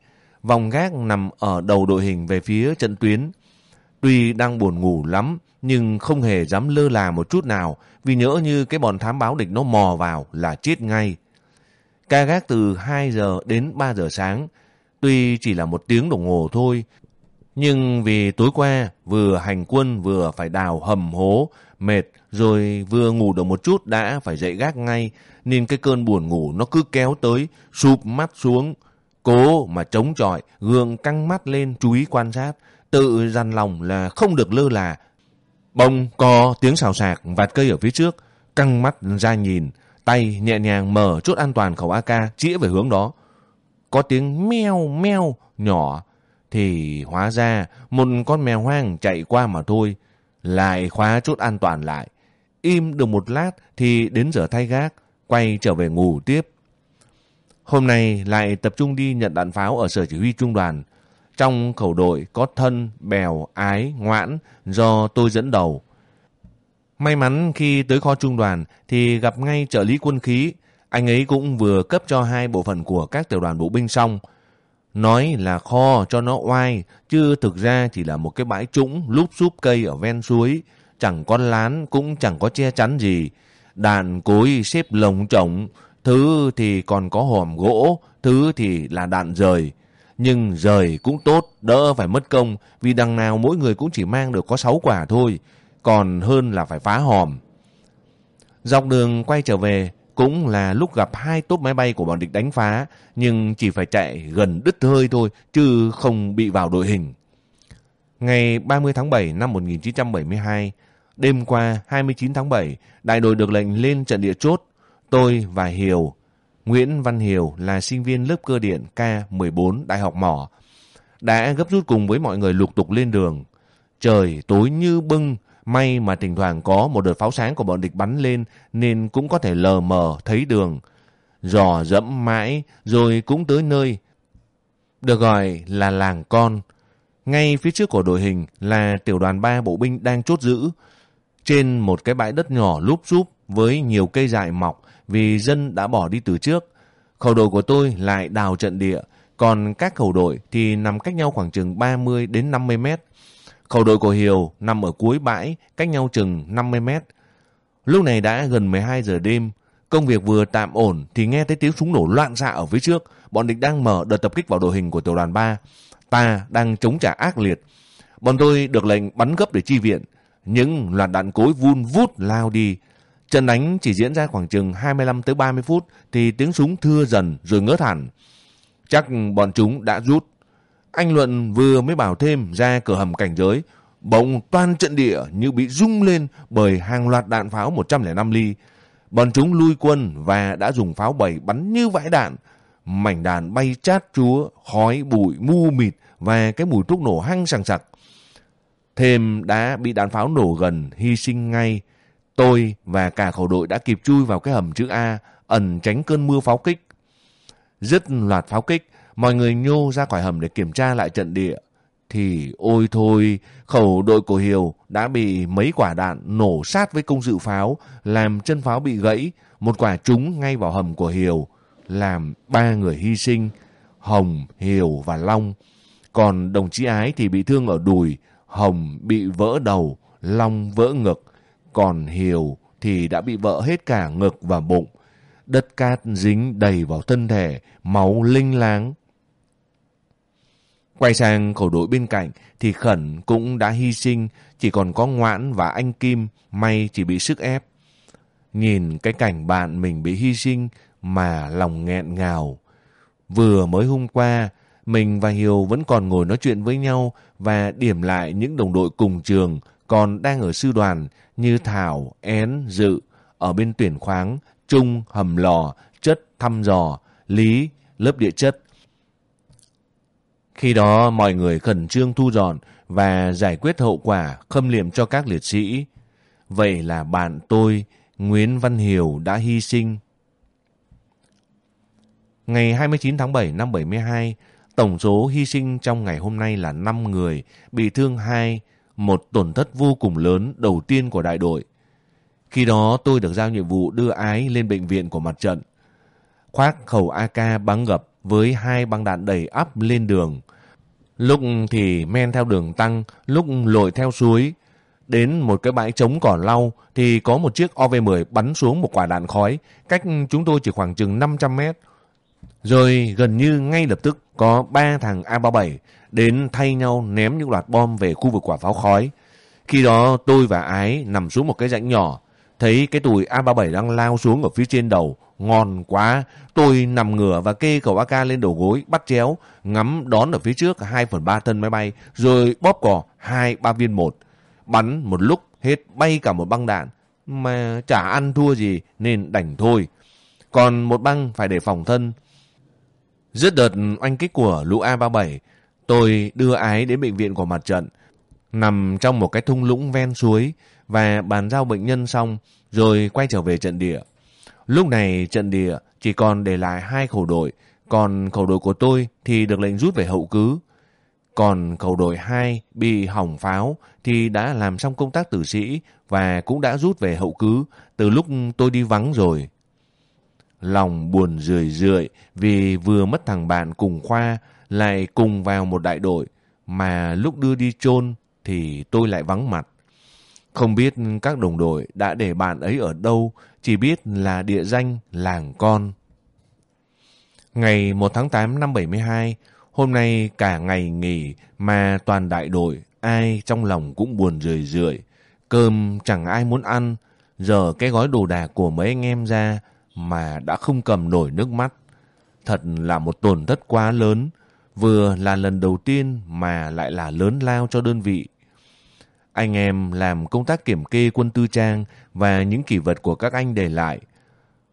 Vòng gác nằm ở đầu đội hình về phía trận tuyến. Tuy đang buồn ngủ lắm, nhưng không hề dám lơ là một chút nào, vì nhỡ như cái bọn thám báo địch nó mò vào là chết ngay. Ca gác từ 2 giờ đến 3 giờ sáng, tuy chỉ là một tiếng đồng hồ thôi, nhưng vì tối qua vừa hành quân vừa phải đào hầm hố, mệt rồi vừa ngủ được một chút đã phải dậy gác ngay, nên cái cơn buồn ngủ nó cứ kéo tới, sụp mắt xuống. Cố mà chống chọi, gương căng mắt lên chú ý quan sát, tự dằn lòng là không được lơ là. Bông có tiếng xào sạc vạt cây ở phía trước, căng mắt ra nhìn, tay nhẹ nhàng mở chốt an toàn khẩu AK chĩa về hướng đó. Có tiếng meo meo nhỏ, thì hóa ra một con mèo hoang chạy qua mà thôi. Lại khóa chốt an toàn lại. Im được một lát thì đến giờ thay gác, quay trở về ngủ tiếp. Hôm nay lại tập trung đi nhận đạn pháo ở sở chỉ huy trung đoàn. Trong khẩu đội có thân, bèo, ái, ngoãn do tôi dẫn đầu. May mắn khi tới kho trung đoàn thì gặp ngay trợ lý quân khí. Anh ấy cũng vừa cấp cho hai bộ phận của các tiểu đoàn bộ binh xong. Nói là kho cho nó oai, chứ thực ra chỉ là một cái bãi trũng lúp xúp cây ở ven suối. Chẳng có lán cũng chẳng có che chắn gì. Đạn cối xếp lồng trống, thứ thì còn có hòm gỗ, thứ thì là đạn rời. Nhưng rời cũng tốt, đỡ phải mất công, vì đằng nào mỗi người cũng chỉ mang được có 6 quả thôi, còn hơn là phải phá hòm. Dọc đường quay trở về, cũng là lúc gặp hai tốp máy bay của bọn địch đánh phá, nhưng chỉ phải chạy gần đứt hơi thôi, chứ không bị vào đội hình. Ngày 30 tháng 7 năm 1972, đêm qua 29 tháng 7, đại đội được lệnh lên trận địa chốt. Tôi và Hiểu Nguyễn Văn Hiểu là sinh viên lớp cơ điện K14 Đại học Mỏ, đã gấp rút cùng với mọi người lục tục lên đường. Trời tối như bưng, May mà thỉnh thoảng có một đợt pháo sáng của bọn địch bắn lên nên cũng có thể lờ mờ thấy đường. Dò dẫm mãi rồi cũng tới nơi. Được gọi là làng con. Ngay phía trước của đội hình là tiểu đoàn 3 bộ binh đang chốt giữ. Trên một cái bãi đất nhỏ lúp xúp với nhiều cây dại mọc vì dân đã bỏ đi từ trước. Khẩu đội của tôi lại đào trận địa, còn các khẩu đội thì nằm cách nhau khoảng chừng 30 đến 50 mét. Khẩu đội của Hiều nằm ở cuối bãi, cách nhau chừng 50 mét. Lúc này đã gần 12 giờ đêm, công việc vừa tạm ổn thì nghe thấy tiếng súng nổ loạn xạ ở phía trước. Bọn địch đang mở đợt tập kích vào đội hình của tiểu đoàn 3. Ta đang chống trả ác liệt. Bọn tôi được lệnh bắn gấp để chi viện. Những loạt đạn cối vun vút lao đi. Trận đánh chỉ diễn ra khoảng chừng 25 tới 30 phút thì tiếng súng thưa dần rồi ngớt hẳn. Chắc bọn chúng đã rút. Anh Luận vừa mới bảo thêm ra cửa hầm cảnh giới, bỗng toàn trận địa như bị rung lên bởi hàng loạt đạn pháo 105 ly. Bọn chúng lui quân và đã dùng pháo bầy bắn như vãi đạn. Mảnh đạn bay chát chúa, khói bụi mu mịt và cái mùi thuốc nổ hăng sằng sặc. Thêm đã bị đạn pháo nổ gần, hy sinh ngay. Tôi và cả khẩu đội đã kịp chui vào cái hầm chữ A, ẩn tránh cơn mưa pháo kích. Dứt loạt pháo kích, mọi người nhô ra khỏi hầm để kiểm tra lại trận địa. Thì ôi thôi, khẩu đội của Hiều đã bị mấy quả đạn nổ sát với công dự pháo, làm chân pháo bị gãy, một quả trúng ngay vào hầm của Hiều, làm ba người hy sinh, Hồng, Hiều và Long. Còn đồng chí Ái thì bị thương ở đùi, Hồng bị vỡ đầu, Long vỡ ngực, còn Hiểu thì đã bị vỡ hết cả ngực và bụng. Đất cát dính đầy vào thân thể, máu linh láng. Quay sang khẩu đội bên cạnh thì Khẩn cũng đã hy sinh, chỉ còn có Ngoãn và anh Kim may chỉ bị sức ép. Nhìn cái cảnh bạn mình bị hy sinh mà lòng nghẹn ngào. Vừa mới hôm qua, mình và Hiếu vẫn còn ngồi nói chuyện với nhau và điểm lại những đồng đội cùng trường còn đang ở sư đoàn như Thảo, Én, Dự, ở bên tuyển khoáng, Trung, Hầm Lò, Chất, Thăm Dò, Lý, lớp địa chất. Khi đó mọi người khẩn trương thu dọn và giải quyết hậu quả khâm liệm cho các liệt sĩ. Vậy là bạn tôi, Nguyễn Văn Hiểu đã hy sinh. Ngày 29 tháng 7 năm 72, tổng số hy sinh trong ngày hôm nay là 5 người, bị thương 2, một tổn thất vô cùng lớn đầu tiên của đại đội. Khi đó tôi được giao nhiệm vụ đưa ái lên bệnh viện của mặt trận. Khoác khẩu AK bắn gập với hai băng đạn đầy ắp lên đường. Lúc thì men theo đường tăng, lúc lội theo suối. Đến một cái bãi trống cỏ lau thì có một chiếc OV-10 bắn xuống một quả đạn khói, cách chúng tôi chỉ khoảng chừng 500 mét. Rồi gần như ngay lập tức có ba thằng A37 đến thay nhau ném những loạt bom về khu vực quả pháo khói. Khi đó tôi và Ái nằm xuống một cái rãnh nhỏ, thấy cái tùi A37 đang lao xuống ở phía trên đầu, ngon quá. Tôi nằm ngửa và kê khẩu AK lên đầu gối, bắt chéo, ngắm đón ở phía trước 2 phần 3 thân máy bay, rồi bóp cò 2 3 viên một. Bắn một lúc hết bay cả một băng đạn, mà chả ăn thua gì nên đành thôi. Còn một băng phải để phòng thân. Rất đợt oanh kích của lũ A37, tôi đưa ái đến bệnh viện của mặt trận, nằm trong một cái thung lũng ven suối và bàn giao bệnh nhân xong rồi quay trở về trận địa. Lúc này trận địa chỉ còn để lại hai khẩu đội, còn khẩu đội của tôi thì được lệnh rút về hậu cứ. Còn khẩu đội 2 bị hỏng pháo thì đã làm xong công tác tử sĩ và cũng đã rút về hậu cứ từ lúc tôi đi vắng rồi. Lòng buồn rười rượi vì vừa mất thằng bạn cùng khoa lại cùng vào một đại đội mà lúc đưa đi chôn thì tôi lại vắng mặt. Không biết các đồng đội đã để bạn ấy ở đâu, chỉ biết là địa danh làng con. Ngày 1 tháng 8 năm 72, hôm nay cả ngày nghỉ mà toàn đại đội ai trong lòng cũng buồn rười rượi. Cơm chẳng ai muốn ăn, giờ cái gói đồ đạc của mấy anh em ra mà đã không cầm nổi nước mắt. Thật là một tổn thất quá lớn, vừa là lần đầu tiên mà lại là lớn lao cho đơn vị. Anh em làm công tác kiểm kê quân tư trang và những kỷ vật của các anh để lại.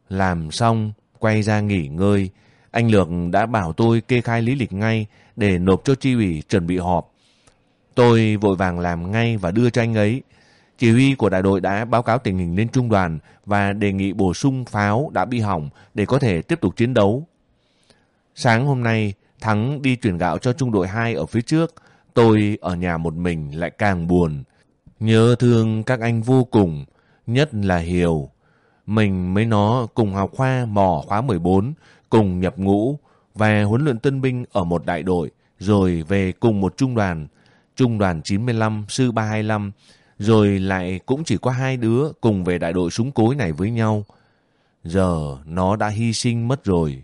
Làm xong, quay ra nghỉ ngơi, anh Lược đã bảo tôi kê khai lý lịch ngay để nộp cho chi ủy chuẩn bị họp. Tôi vội vàng làm ngay và đưa cho anh ấy. Chỉ huy của đại đội đã báo cáo tình hình lên trung đoàn và đề nghị bổ sung pháo đã bị hỏng để có thể tiếp tục chiến đấu. Sáng hôm nay, Thắng đi chuyển gạo cho trung đội 2 ở phía trước. Tôi ở nhà một mình lại càng buồn. Nhớ thương các anh vô cùng, nhất là Hiểu. Mình mới nó cùng học khoa mò khóa 14, cùng nhập ngũ và huấn luyện tân binh ở một đại đội, rồi về cùng một trung đoàn, trung đoàn 95, sư 325, rồi lại cũng chỉ có hai đứa cùng về đại đội súng cối này với nhau. Giờ nó đã hy sinh mất rồi.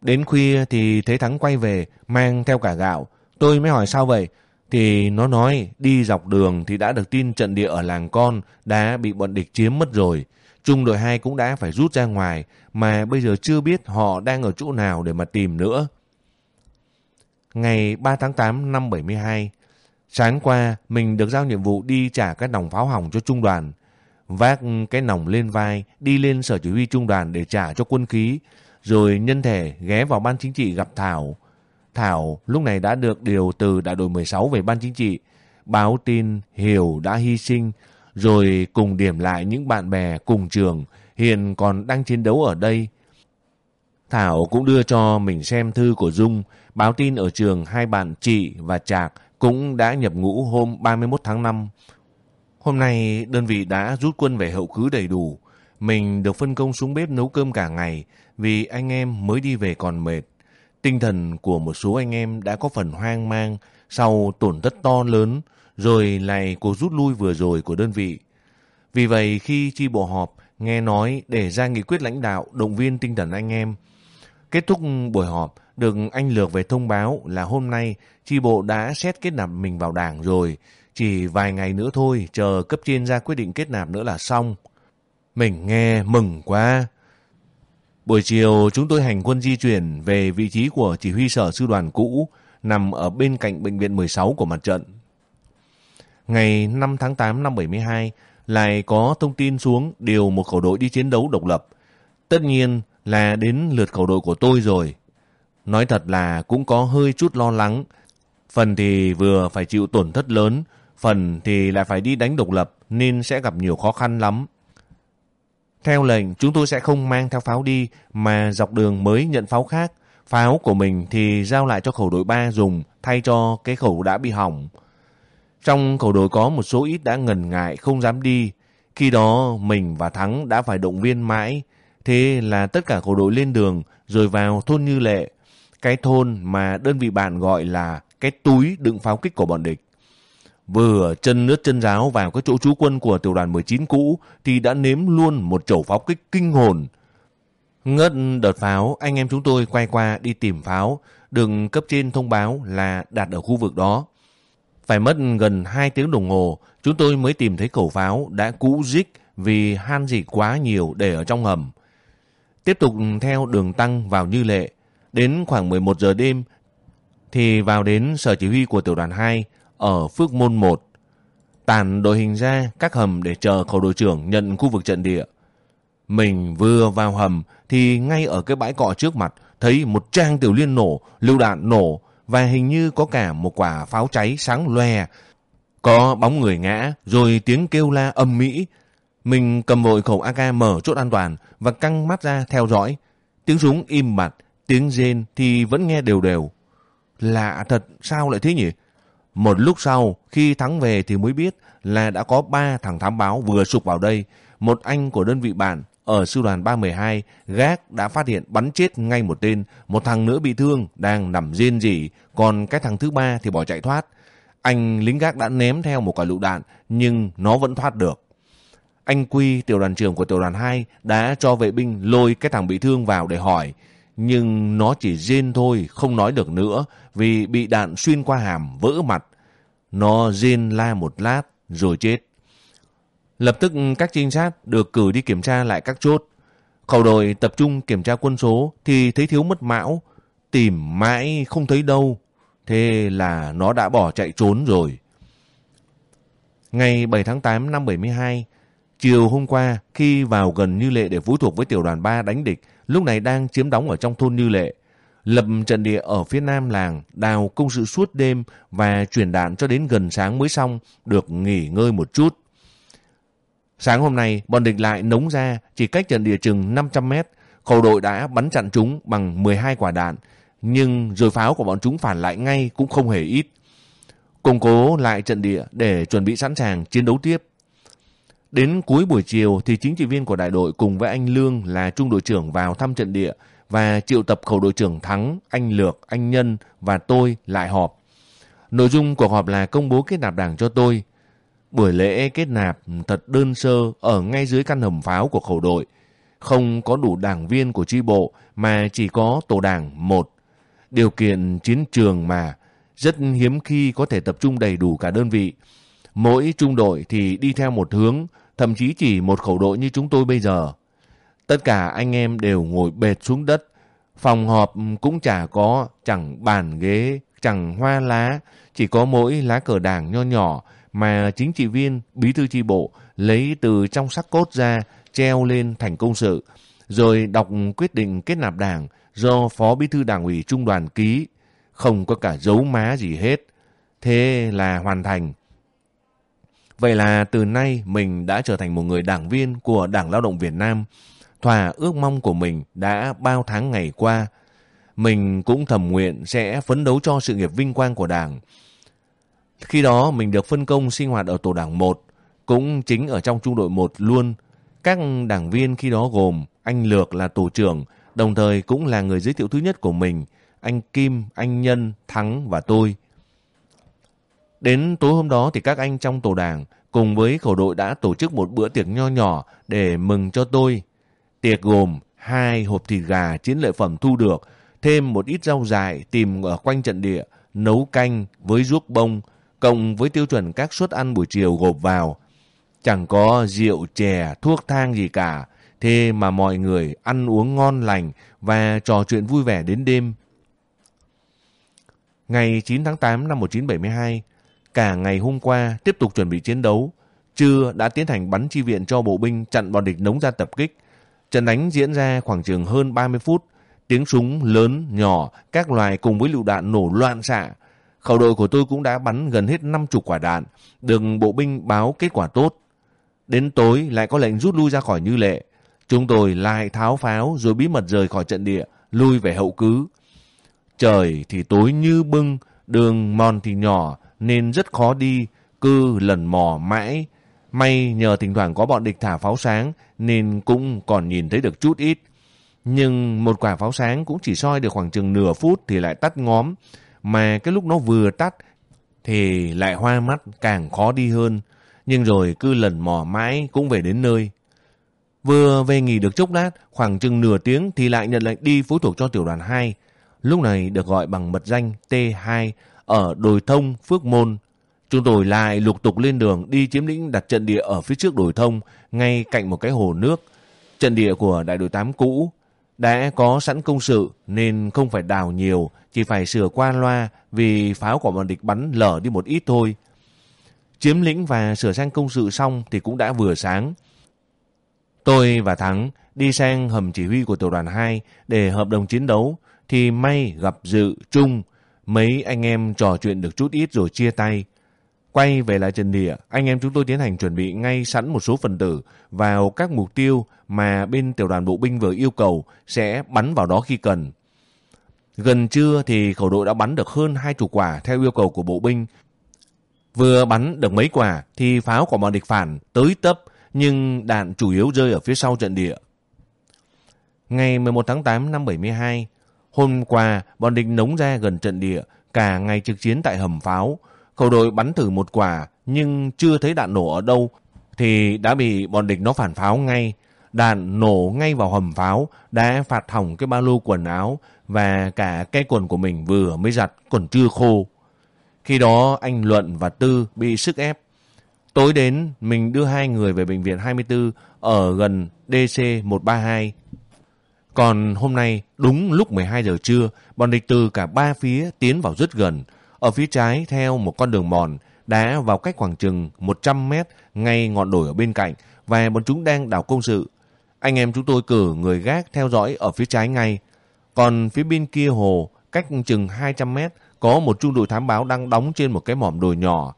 Đến khuya thì thấy Thắng quay về, mang theo cả gạo. Tôi mới hỏi sao vậy? Thì nó nói đi dọc đường thì đã được tin trận địa ở làng con đã bị bọn địch chiếm mất rồi. Trung đội 2 cũng đã phải rút ra ngoài mà bây giờ chưa biết họ đang ở chỗ nào để mà tìm nữa. Ngày 3 tháng 8 năm 72, sáng qua mình được giao nhiệm vụ đi trả các nòng pháo hỏng cho trung đoàn. Vác cái nòng lên vai, đi lên sở chỉ huy trung đoàn để trả cho quân khí, rồi nhân thể ghé vào ban chính trị gặp Thảo. Thảo lúc này đã được điều từ đại đội 16 về ban chính trị, báo tin Hiểu đã hy sinh, rồi cùng điểm lại những bạn bè cùng trường hiện còn đang chiến đấu ở đây. Thảo cũng đưa cho mình xem thư của Dung, báo tin ở trường hai bạn chị và Trạc cũng đã nhập ngũ hôm 31 tháng 5. Hôm nay đơn vị đã rút quân về hậu cứ đầy đủ. Mình được phân công xuống bếp nấu cơm cả ngày vì anh em mới đi về còn mệt. Tinh thần của một số anh em đã có phần hoang mang sau tổn thất to lớn rồi lại cuộc rút lui vừa rồi của đơn vị. Vì vậy khi chi bộ họp nghe nói để ra nghị quyết lãnh đạo động viên tinh thần anh em. Kết thúc buổi họp, được anh Lược về thông báo là hôm nay chi bộ đã xét kết nạp mình vào đảng rồi. Chỉ vài ngày nữa thôi, chờ cấp trên ra quyết định kết nạp nữa là xong. Mình nghe mừng quá. Buổi chiều chúng tôi hành quân di chuyển về vị trí của chỉ huy sở sư đoàn cũ nằm ở bên cạnh bệnh viện 16 của mặt trận. Ngày 5 tháng 8 năm 72 lại có thông tin xuống điều một khẩu đội đi chiến đấu độc lập. Tất nhiên là đến lượt khẩu đội của tôi rồi. Nói thật là cũng có hơi chút lo lắng. Phần thì vừa phải chịu tổn thất lớn, phần thì lại phải đi đánh độc lập nên sẽ gặp nhiều khó khăn lắm. Theo lệnh, chúng tôi sẽ không mang theo pháo đi mà dọc đường mới nhận pháo khác. Pháo của mình thì giao lại cho khẩu đội 3 dùng thay cho cái khẩu đã bị hỏng. Trong khẩu đội có một số ít đã ngần ngại không dám đi. Khi đó mình và Thắng đã phải động viên mãi. Thế là tất cả khẩu đội lên đường rồi vào thôn Như Lệ. Cái thôn mà đơn vị bạn gọi là cái túi đựng pháo kích của bọn địch. Vừa chân nước chân giáo vào cái chỗ trú quân của tiểu đoàn 19 cũ thì đã nếm luôn một chậu pháo kích kinh hồn. Ngất đợt pháo, anh em chúng tôi quay qua đi tìm pháo, đừng cấp trên thông báo là đạt ở khu vực đó. Phải mất gần 2 tiếng đồng hồ, chúng tôi mới tìm thấy khẩu pháo đã cũ rích vì han gì quá nhiều để ở trong hầm. Tiếp tục theo đường tăng vào như lệ. Đến khoảng 11 giờ đêm thì vào đến sở chỉ huy của tiểu đoàn 2 ở Phước Môn 1. Tàn đội hình ra các hầm để chờ khẩu đội trưởng nhận khu vực trận địa. Mình vừa vào hầm thì ngay ở cái bãi cọ trước mặt thấy một trang tiểu liên nổ, lưu đạn nổ và hình như có cả một quả pháo cháy sáng loe. Có bóng người ngã rồi tiếng kêu la âm mỹ. Mình cầm vội khẩu AK mở chốt an toàn và căng mắt ra theo dõi. Tiếng súng im bặt, tiếng rên thì vẫn nghe đều đều. Lạ thật, sao lại thế nhỉ? Một lúc sau, khi thắng về thì mới biết là đã có ba thằng thám báo vừa sụp vào đây. Một anh của đơn vị bạn ở sư đoàn 312 gác đã phát hiện bắn chết ngay một tên, một thằng nữa bị thương đang nằm riêng rỉ, còn cái thằng thứ ba thì bỏ chạy thoát. Anh lính gác đã ném theo một quả lựu đạn nhưng nó vẫn thoát được. Anh Quy, tiểu đoàn trưởng của tiểu đoàn 2 đã cho vệ binh lôi cái thằng bị thương vào để hỏi, nhưng nó chỉ rên thôi, không nói được nữa vì bị đạn xuyên qua hàm vỡ mặt. Nó rên la một lát rồi chết. Lập tức các trinh sát được cử đi kiểm tra lại các chốt. Khẩu đội tập trung kiểm tra quân số thì thấy thiếu mất mão. Tìm mãi không thấy đâu. Thế là nó đã bỏ chạy trốn rồi. Ngày 7 tháng 8 năm 72, chiều hôm qua khi vào gần Như Lệ để phối thuộc với tiểu đoàn 3 đánh địch, lúc này đang chiếm đóng ở trong thôn Như Lệ. Lập trận địa ở phía nam làng, đào công sự suốt đêm và chuyển đạn cho đến gần sáng mới xong, được nghỉ ngơi một chút. Sáng hôm nay, bọn địch lại nống ra chỉ cách trận địa chừng 500 mét. Khẩu đội đã bắn chặn chúng bằng 12 quả đạn, nhưng rồi pháo của bọn chúng phản lại ngay cũng không hề ít. Củng cố lại trận địa để chuẩn bị sẵn sàng chiến đấu tiếp. Đến cuối buổi chiều thì chính trị viên của đại đội cùng với anh Lương là trung đội trưởng vào thăm trận địa và triệu tập khẩu đội trưởng Thắng, anh Lược, anh Nhân và tôi lại họp. Nội dung cuộc họp là công bố kết nạp đảng cho tôi. Buổi lễ kết nạp thật đơn sơ ở ngay dưới căn hầm pháo của khẩu đội. Không có đủ đảng viên của tri bộ mà chỉ có tổ đảng một. Điều kiện chiến trường mà rất hiếm khi có thể tập trung đầy đủ cả đơn vị. Mỗi trung đội thì đi theo một hướng, thậm chí chỉ một khẩu đội như chúng tôi bây giờ. Tất cả anh em đều ngồi bệt xuống đất. Phòng họp cũng chả có, chẳng bàn ghế, chẳng hoa lá, chỉ có mỗi lá cờ đảng nho nhỏ mà chính trị viên, bí thư tri bộ lấy từ trong sắc cốt ra, treo lên thành công sự, rồi đọc quyết định kết nạp đảng do Phó Bí thư Đảng ủy Trung đoàn ký, không có cả dấu má gì hết. Thế là hoàn thành. Vậy là từ nay mình đã trở thành một người đảng viên của Đảng Lao động Việt Nam. Thỏa ước mong của mình đã bao tháng ngày qua. Mình cũng thầm nguyện sẽ phấn đấu cho sự nghiệp vinh quang của Đảng. Khi đó mình được phân công sinh hoạt ở tổ đảng 1, cũng chính ở trong trung đội 1 luôn. Các đảng viên khi đó gồm anh Lược là tổ trưởng, đồng thời cũng là người giới thiệu thứ nhất của mình, anh Kim, anh Nhân, Thắng và tôi. Đến tối hôm đó thì các anh trong tổ đảng cùng với khẩu đội đã tổ chức một bữa tiệc nho nhỏ để mừng cho tôi. Tiệc gồm hai hộp thịt gà chiến lợi phẩm thu được, thêm một ít rau dại tìm ở quanh trận địa, nấu canh với ruốc bông, cộng với tiêu chuẩn các suất ăn buổi chiều gộp vào. Chẳng có rượu, chè, thuốc thang gì cả, thế mà mọi người ăn uống ngon lành và trò chuyện vui vẻ đến đêm. Ngày 9 tháng 8 năm 1972, cả ngày hôm qua tiếp tục chuẩn bị chiến đấu, trưa đã tiến hành bắn chi viện cho bộ binh chặn bọn địch nóng ra tập kích. Trận đánh diễn ra khoảng chừng hơn 30 phút, tiếng súng lớn, nhỏ, các loài cùng với lựu đạn nổ loạn xạ. Khẩu đội của tôi cũng đã bắn gần hết 50 quả đạn, được bộ binh báo kết quả tốt. Đến tối lại có lệnh rút lui ra khỏi như lệ. Chúng tôi lại tháo pháo rồi bí mật rời khỏi trận địa, lui về hậu cứ. Trời thì tối như bưng, đường mòn thì nhỏ nên rất khó đi, cứ lần mò mãi. May nhờ thỉnh thoảng có bọn địch thả pháo sáng nên cũng còn nhìn thấy được chút ít. Nhưng một quả pháo sáng cũng chỉ soi được khoảng chừng nửa phút thì lại tắt ngóm. Mà cái lúc nó vừa tắt thì lại hoa mắt càng khó đi hơn. Nhưng rồi cứ lần mò mãi cũng về đến nơi. Vừa về nghỉ được chốc lát, khoảng chừng nửa tiếng thì lại nhận lệnh đi phối thuộc cho tiểu đoàn 2. Lúc này được gọi bằng mật danh T2 ở đồi thông Phước Môn. Chúng tôi lại lục tục lên đường đi chiếm lĩnh đặt trận địa ở phía trước đồi thông, ngay cạnh một cái hồ nước. Trận địa của đại đội 8 cũ đã có sẵn công sự nên không phải đào nhiều, chỉ phải sửa qua loa vì pháo của bọn địch bắn lở đi một ít thôi. Chiếm lĩnh và sửa sang công sự xong thì cũng đã vừa sáng. Tôi và Thắng đi sang hầm chỉ huy của tiểu đoàn 2 để hợp đồng chiến đấu thì may gặp Dự, Trung. Mấy anh em trò chuyện được chút ít rồi chia tay. Quay về lại trận địa, anh em chúng tôi tiến hành chuẩn bị ngay sẵn một số phần tử vào các mục tiêu mà bên tiểu đoàn bộ binh vừa yêu cầu sẽ bắn vào đó khi cần. Gần trưa thì khẩu đội đã bắn được hơn hai chục quả theo yêu cầu của bộ binh. Vừa bắn được mấy quả thì pháo của bọn địch phản tới tấp nhưng đạn chủ yếu rơi ở phía sau trận địa. Ngày 11 tháng 8 năm 72, hôm qua, bọn địch nống ra gần trận địa, cả ngày trực chiến tại hầm pháo. Khẩu đội bắn thử một quả, nhưng chưa thấy đạn nổ ở đâu, thì đã bị bọn địch nó phản pháo ngay. Đạn nổ ngay vào hầm pháo, đã phạt hỏng cái ba lô quần áo và cả cái quần của mình vừa mới giặt, còn chưa khô. Khi đó, anh Luận và Tư bị sức ép. Tối đến, mình đưa hai người về bệnh viện 24 ở gần DC 132. Còn hôm nay đúng lúc 12 giờ trưa, bọn địch từ cả ba phía tiến vào rất gần. Ở phía trái theo một con đường mòn đã vào cách khoảng chừng 100 mét ngay ngọn đồi ở bên cạnh và bọn chúng đang đảo công sự. Anh em chúng tôi cử người gác theo dõi ở phía trái ngay. Còn phía bên kia hồ, cách chừng 200 mét, có một trung đội thám báo đang đóng trên một cái mỏm đồi nhỏ.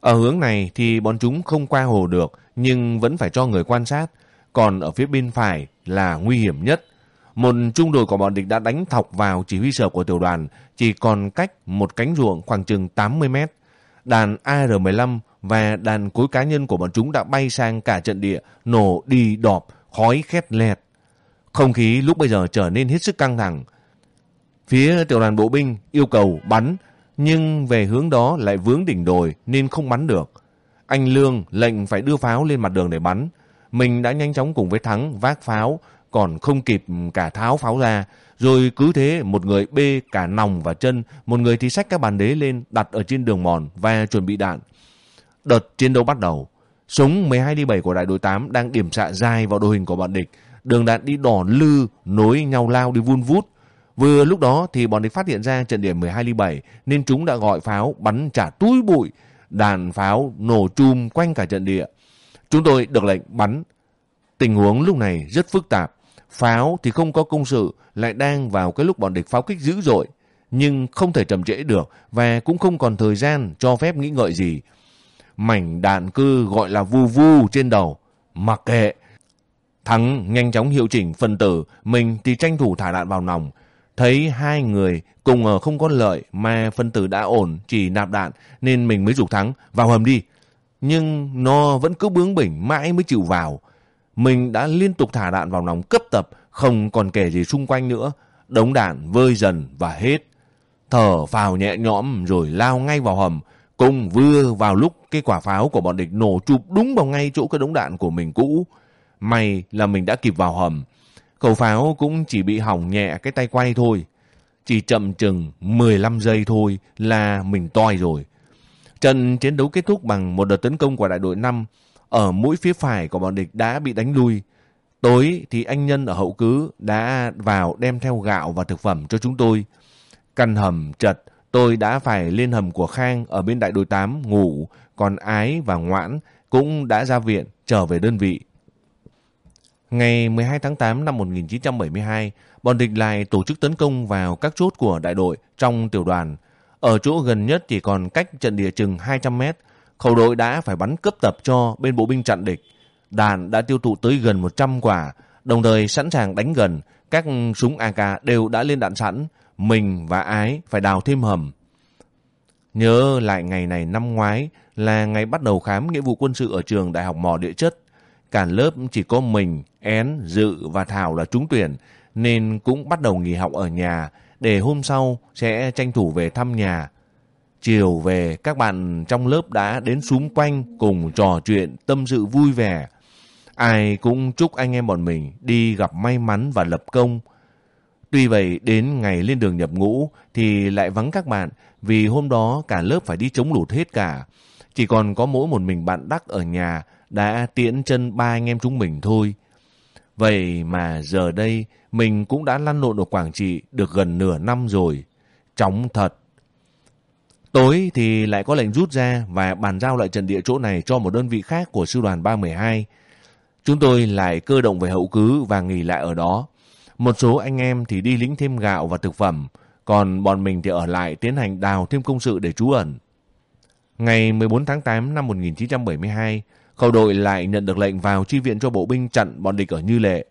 Ở hướng này thì bọn chúng không qua hồ được, nhưng vẫn phải cho người quan sát. Còn ở phía bên phải là nguy hiểm nhất. Một trung đội của bọn địch đã đánh thọc vào chỉ huy sở của tiểu đoàn, chỉ còn cách một cánh ruộng khoảng chừng 80 mét. Đàn AR-15 và đàn cối cá nhân của bọn chúng đã bay sang cả trận địa, nổ đi đọp, khói khét lẹt. Không khí lúc bây giờ trở nên hết sức căng thẳng. Phía tiểu đoàn bộ binh yêu cầu bắn, nhưng về hướng đó lại vướng đỉnh đồi nên không bắn được. Anh Lương lệnh phải đưa pháo lên mặt đường để bắn. Mình đã nhanh chóng cùng với Thắng vác pháo, còn không kịp cả tháo pháo ra. Rồi cứ thế một người bê cả nòng và chân, một người thì xách các bàn đế lên đặt ở trên đường mòn và chuẩn bị đạn. Đợt chiến đấu bắt đầu. Súng 12.7 của đại đội 8 đang điểm xạ dài vào đội hình của bọn địch. Đường đạn đi đỏ lư, nối nhau lao đi vun vút. Vừa lúc đó thì bọn địch phát hiện ra trận điểm 12.7 nên chúng đã gọi pháo bắn trả túi bụi. Đàn pháo nổ chum quanh cả trận địa. Chúng tôi được lệnh bắn. Tình huống lúc này rất phức tạp. Pháo thì không có công sự lại đang vào cái lúc bọn địch pháo kích dữ dội. Nhưng không thể chậm trễ được và cũng không còn thời gian cho phép nghĩ ngợi gì. Mảnh đạn cư gọi là vu vu trên đầu. Mặc kệ. Thắng nhanh chóng hiệu chỉnh phân tử, mình thì tranh thủ thả đạn vào nòng. Thấy hai người cùng ở không có lợi mà phân tử đã ổn chỉ nạp đạn nên mình mới rủ Thắng vào hầm đi. Nhưng nó vẫn cứ bướng bỉnh mãi mới chịu vào. Mình đã liên tục thả đạn vào nòng cấp tập, không còn kể gì xung quanh nữa. Đống đạn vơi dần và hết. Thở phào nhẹ nhõm rồi lao ngay vào hầm. Cùng vừa vào lúc cái quả pháo của bọn địch nổ chụp đúng vào ngay chỗ cái đống đạn của mình cũ. May là mình đã kịp vào hầm. Khẩu pháo cũng chỉ bị hỏng nhẹ cái tay quay thôi. Chỉ chậm chừng 15 giây thôi là mình toi rồi. Trận chiến đấu kết thúc bằng một đợt tấn công của đại đội 5 ở mũi phía phải của bọn địch đã bị đánh lui. Tối thì anh Nhân ở hậu cứ đã vào đem theo gạo và thực phẩm cho chúng tôi. Căn hầm chật, tôi đã phải lên hầm của Khang ở bên đại đội 8 ngủ, còn Ái và Ngoãn cũng đã ra viện trở về đơn vị. Ngày 12 tháng 8 năm 1972, bọn địch lại tổ chức tấn công vào các chốt của đại đội trong tiểu đoàn. Ở chỗ gần nhất chỉ còn cách trận địa chừng 200 mét, khẩu đội đã phải bắn cấp tập cho bên bộ binh chặn địch. Đạn đã tiêu thụ tới gần 100 quả, đồng thời sẵn sàng đánh gần, các súng AK đều đã lên đạn sẵn, mình và Ái phải đào thêm hầm. Nhớ lại ngày này năm ngoái là ngày bắt đầu khám nghĩa vụ quân sự ở trường Đại học Mỏ Địa Chất. Cả lớp chỉ có mình, Én, Dự và Thảo là trúng tuyển, nên cũng bắt đầu nghỉ học ở nhà, để hôm sau sẽ tranh thủ về thăm nhà. Chiều về, các bạn trong lớp đã đến xúm quanh cùng trò chuyện, tâm sự vui vẻ. Ai cũng chúc anh em bọn mình đi gặp may mắn và lập công. Tuy vậy, đến ngày lên đường nhập ngũ thì lại vắng các bạn vì hôm đó cả lớp phải đi chống lụt hết cả. Chỉ còn có mỗi một mình bạn Đắc ở nhà đã tiễn chân ba anh em chúng mình thôi. Vậy mà giờ đây mình cũng đã lăn lộn ở Quảng Trị được gần nửa năm rồi. Chóng thật. Tối thì lại có lệnh rút ra và bàn giao lại trận địa chỗ này cho một đơn vị khác của sư đoàn 312. Chúng tôi lại cơ động về hậu cứ và nghỉ lại ở đó. Một số anh em thì đi lính thêm gạo và thực phẩm, còn bọn mình thì ở lại tiến hành đào thêm công sự để trú ẩn. Ngày 14 tháng 8 năm 1972, khẩu đội lại nhận được lệnh vào chi viện cho bộ binh chặn bọn địch ở Như Lệ.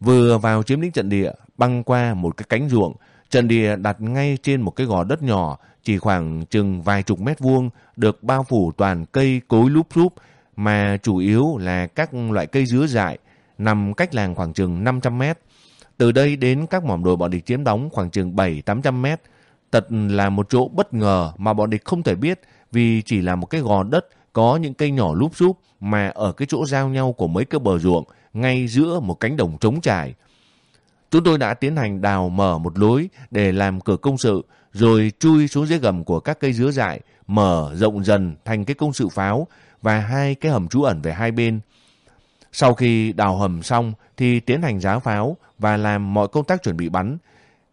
Vừa vào chiếm lĩnh trận địa, băng qua một cái cánh ruộng, trận địa đặt ngay trên một cái gò đất nhỏ, chỉ khoảng chừng vài chục mét vuông, được bao phủ toàn cây cối lúp xúp, mà chủ yếu là các loại cây dứa dại, nằm cách làng khoảng chừng 500 mét. Từ đây đến các mỏm đồi bọn địch chiếm đóng khoảng chừng 7-800 mét. Thật là một chỗ bất ngờ mà bọn địch không thể biết vì chỉ là một cái gò đất có những cây nhỏ lúp xúp mà ở cái chỗ giao nhau của mấy cái bờ ruộng ngay giữa một cánh đồng trống trải. Chúng tôi đã tiến hành đào mở một lối để làm cửa công sự rồi chui xuống dưới gầm của các cây dứa dại mở rộng dần thành cái công sự pháo và hai cái hầm trú ẩn về hai bên. Sau khi đào hầm xong thì tiến hành giá pháo và làm mọi công tác chuẩn bị bắn,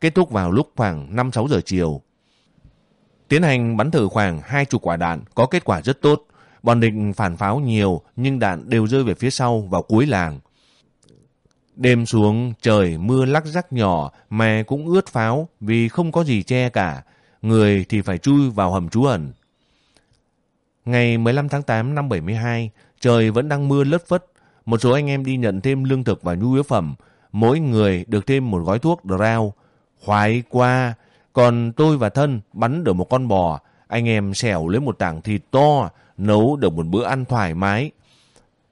kết thúc vào lúc khoảng 5-6 giờ chiều. Tiến hành bắn thử khoảng hai chục quả đạn có kết quả rất tốt. Bọn địch phản pháo nhiều nhưng đạn đều rơi về phía sau vào cuối làng. Đêm xuống trời mưa lắc rắc nhỏ mà cũng ướt pháo vì không có gì che cả. Người thì phải chui vào hầm trú ẩn. Ngày 15 tháng 8 năm 72, trời vẫn đang mưa lất phất. Một số anh em đi nhận thêm lương thực và nhu yếu phẩm. Mỗi người được thêm một gói thuốc rau. Khoái qua, còn tôi và thân bắn được một con bò, anh em xẻo lấy một tảng thịt to, nấu được một bữa ăn thoải mái.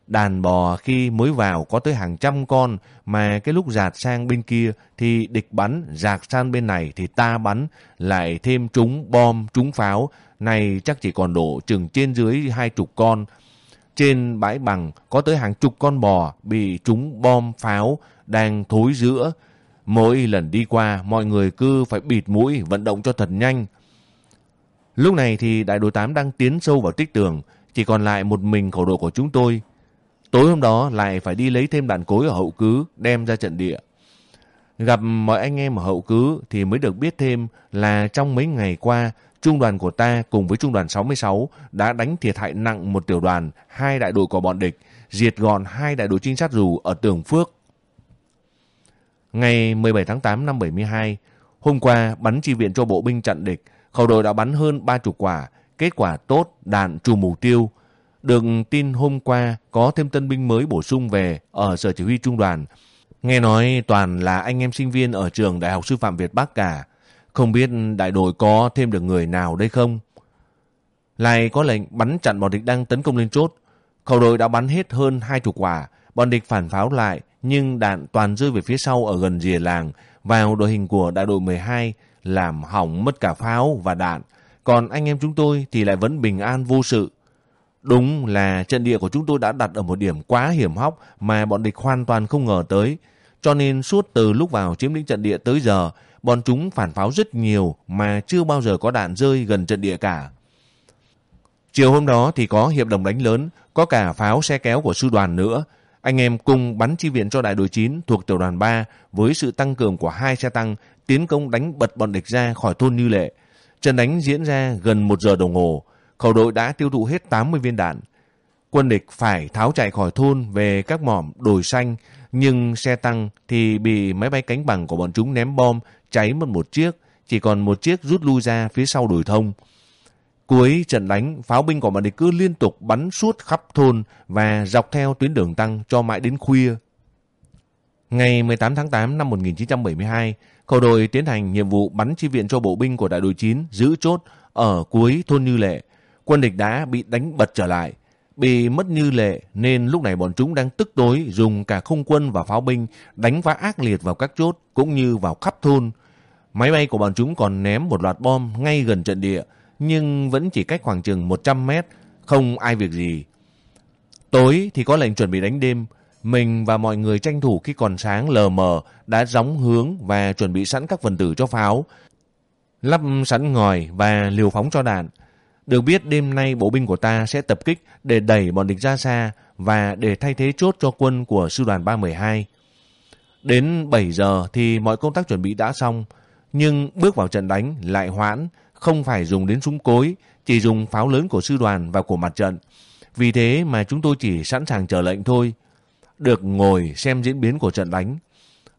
Đàn bò khi mới vào có tới hàng trăm con, mà cái lúc giạt sang bên kia thì địch bắn, giạt sang bên này thì ta bắn, lại thêm trúng bom, trúng pháo, này chắc chỉ còn đổ chừng trên dưới hai chục con. Trên bãi bằng có tới hàng chục con bò bị trúng bom pháo đang thối giữa, Mỗi lần đi qua, mọi người cứ phải bịt mũi, vận động cho thật nhanh. Lúc này thì đại đội 8 đang tiến sâu vào tích tường, chỉ còn lại một mình khẩu đội của chúng tôi. Tối hôm đó lại phải đi lấy thêm đạn cối ở hậu cứ, đem ra trận địa. Gặp mọi anh em ở hậu cứ thì mới được biết thêm là trong mấy ngày qua, trung đoàn của ta cùng với trung đoàn 66 đã đánh thiệt hại nặng một tiểu đoàn, hai đại đội của bọn địch, diệt gọn hai đại đội trinh sát dù ở Tường Phước. Ngày 17 tháng 8 năm 72, hôm qua bắn chi viện cho bộ binh chặn địch, khẩu đội đã bắn hơn 30 quả, kết quả tốt, đạn trù mục tiêu. Được tin hôm qua có thêm tân binh mới bổ sung về ở sở chỉ huy trung đoàn. Nghe nói toàn là anh em sinh viên ở trường Đại học Sư phạm Việt Bắc cả. Không biết đại đội có thêm được người nào đây không? Lại có lệnh bắn chặn bọn địch đang tấn công lên chốt. Khẩu đội đã bắn hết hơn 20 quả. Bọn địch phản pháo lại, nhưng đạn toàn rơi về phía sau ở gần rìa làng, vào đội hình của đại đội 12 làm hỏng mất cả pháo và đạn. Còn anh em chúng tôi thì lại vẫn bình an vô sự. Đúng là trận địa của chúng tôi đã đặt ở một điểm quá hiểm hóc mà bọn địch hoàn toàn không ngờ tới. cho nên suốt từ lúc vào chiếm lĩnh trận địa tới giờ, bọn chúng phản pháo rất nhiều mà chưa bao giờ có đạn rơi gần trận địa cả. Chiều hôm đó thì có hiệp đồng đánh lớn, có cả pháo xe kéo của sư đoàn nữa. Anh em cùng bắn chi viện cho đại đội 9 thuộc tiểu đoàn 3 với sự tăng cường của hai xe tăng tiến công đánh bật bọn địch ra khỏi thôn Như Lệ. Trận đánh diễn ra gần một giờ đồng hồ. Khẩu đội đã tiêu thụ hết 80 viên đạn. Quân địch phải tháo chạy khỏi thôn về các mỏm đồi xanh, nhưng xe tăng thì bị máy bay cánh bằng của bọn chúng ném bom, cháy mất một chiếc, chỉ còn một chiếc rút lui ra phía sau đồi thông. Cuối trận đánh, pháo binh của bọn địch cứ liên tục bắn suốt khắp thôn và dọc theo tuyến đường tăng cho mãi đến khuya. Ngày 18 tháng 8 năm 1972, khẩu đội tiến hành nhiệm vụ bắn chi viện cho bộ binh của đại đội 9 giữ chốt ở cuối thôn Như Lệ. Quân địch đã bị đánh bật trở lại. Bị mất như lệ nên lúc này bọn chúng đang tức tối dùng cả không quân và pháo binh đánh phá ác liệt vào các chốt cũng như vào khắp thôn. Máy bay của bọn chúng còn ném một loạt bom ngay gần trận địa nhưng vẫn chỉ cách khoảng chừng 100 mét, không ai việc gì. Tối thì có lệnh chuẩn bị đánh đêm, mình và mọi người tranh thủ khi còn sáng lờ mờ đã gióng hướng và chuẩn bị sẵn các phần tử cho pháo, lắp sẵn ngòi và liều phóng cho đạn. Được biết đêm nay bộ binh của ta sẽ tập kích để đẩy bọn địch ra xa và để thay thế chốt cho quân của sư đoàn 312. Đến 7 giờ thì mọi công tác chuẩn bị đã xong, nhưng bước vào trận đánh lại hoãn, không phải dùng đến súng cối, chỉ dùng pháo lớn của sư đoàn và của mặt trận. Vì thế mà chúng tôi chỉ sẵn sàng chờ lệnh thôi. Được ngồi xem diễn biến của trận đánh.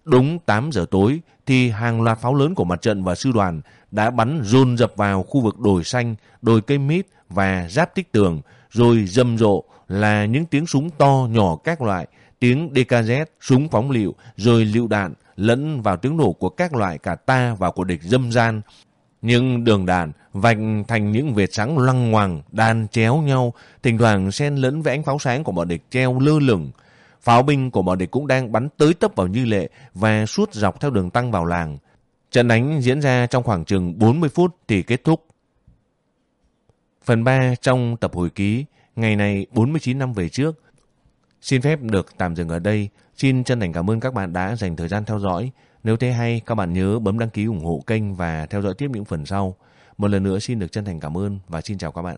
Đúng 8 giờ tối thì hàng loạt pháo lớn của mặt trận và sư đoàn đã bắn dồn dập vào khu vực đồi xanh, đồi cây mít và giáp tích tường, rồi rầm rộ là những tiếng súng to nhỏ các loại, tiếng DKZ, súng phóng lựu, rồi lựu đạn lẫn vào tiếng nổ của các loại cả ta và của địch dâm gian. Những đường đạn vạch thành những vệt sáng lăng hoàng, đan chéo nhau, thỉnh thoảng xen lẫn với ánh pháo sáng của bọn địch treo lơ lửng. Pháo binh của bọn địch cũng đang bắn tới tấp vào như lệ và suốt dọc theo đường tăng vào làng. Trận đánh diễn ra trong khoảng chừng 40 phút thì kết thúc. Phần 3 trong tập hồi ký, ngày này 49 năm về trước. Xin phép được tạm dừng ở đây. Xin chân thành cảm ơn các bạn đã dành thời gian theo dõi. Nếu thấy hay, các bạn nhớ bấm đăng ký ủng hộ kênh và theo dõi tiếp những phần sau. Một lần nữa xin được chân thành cảm ơn và xin chào các bạn.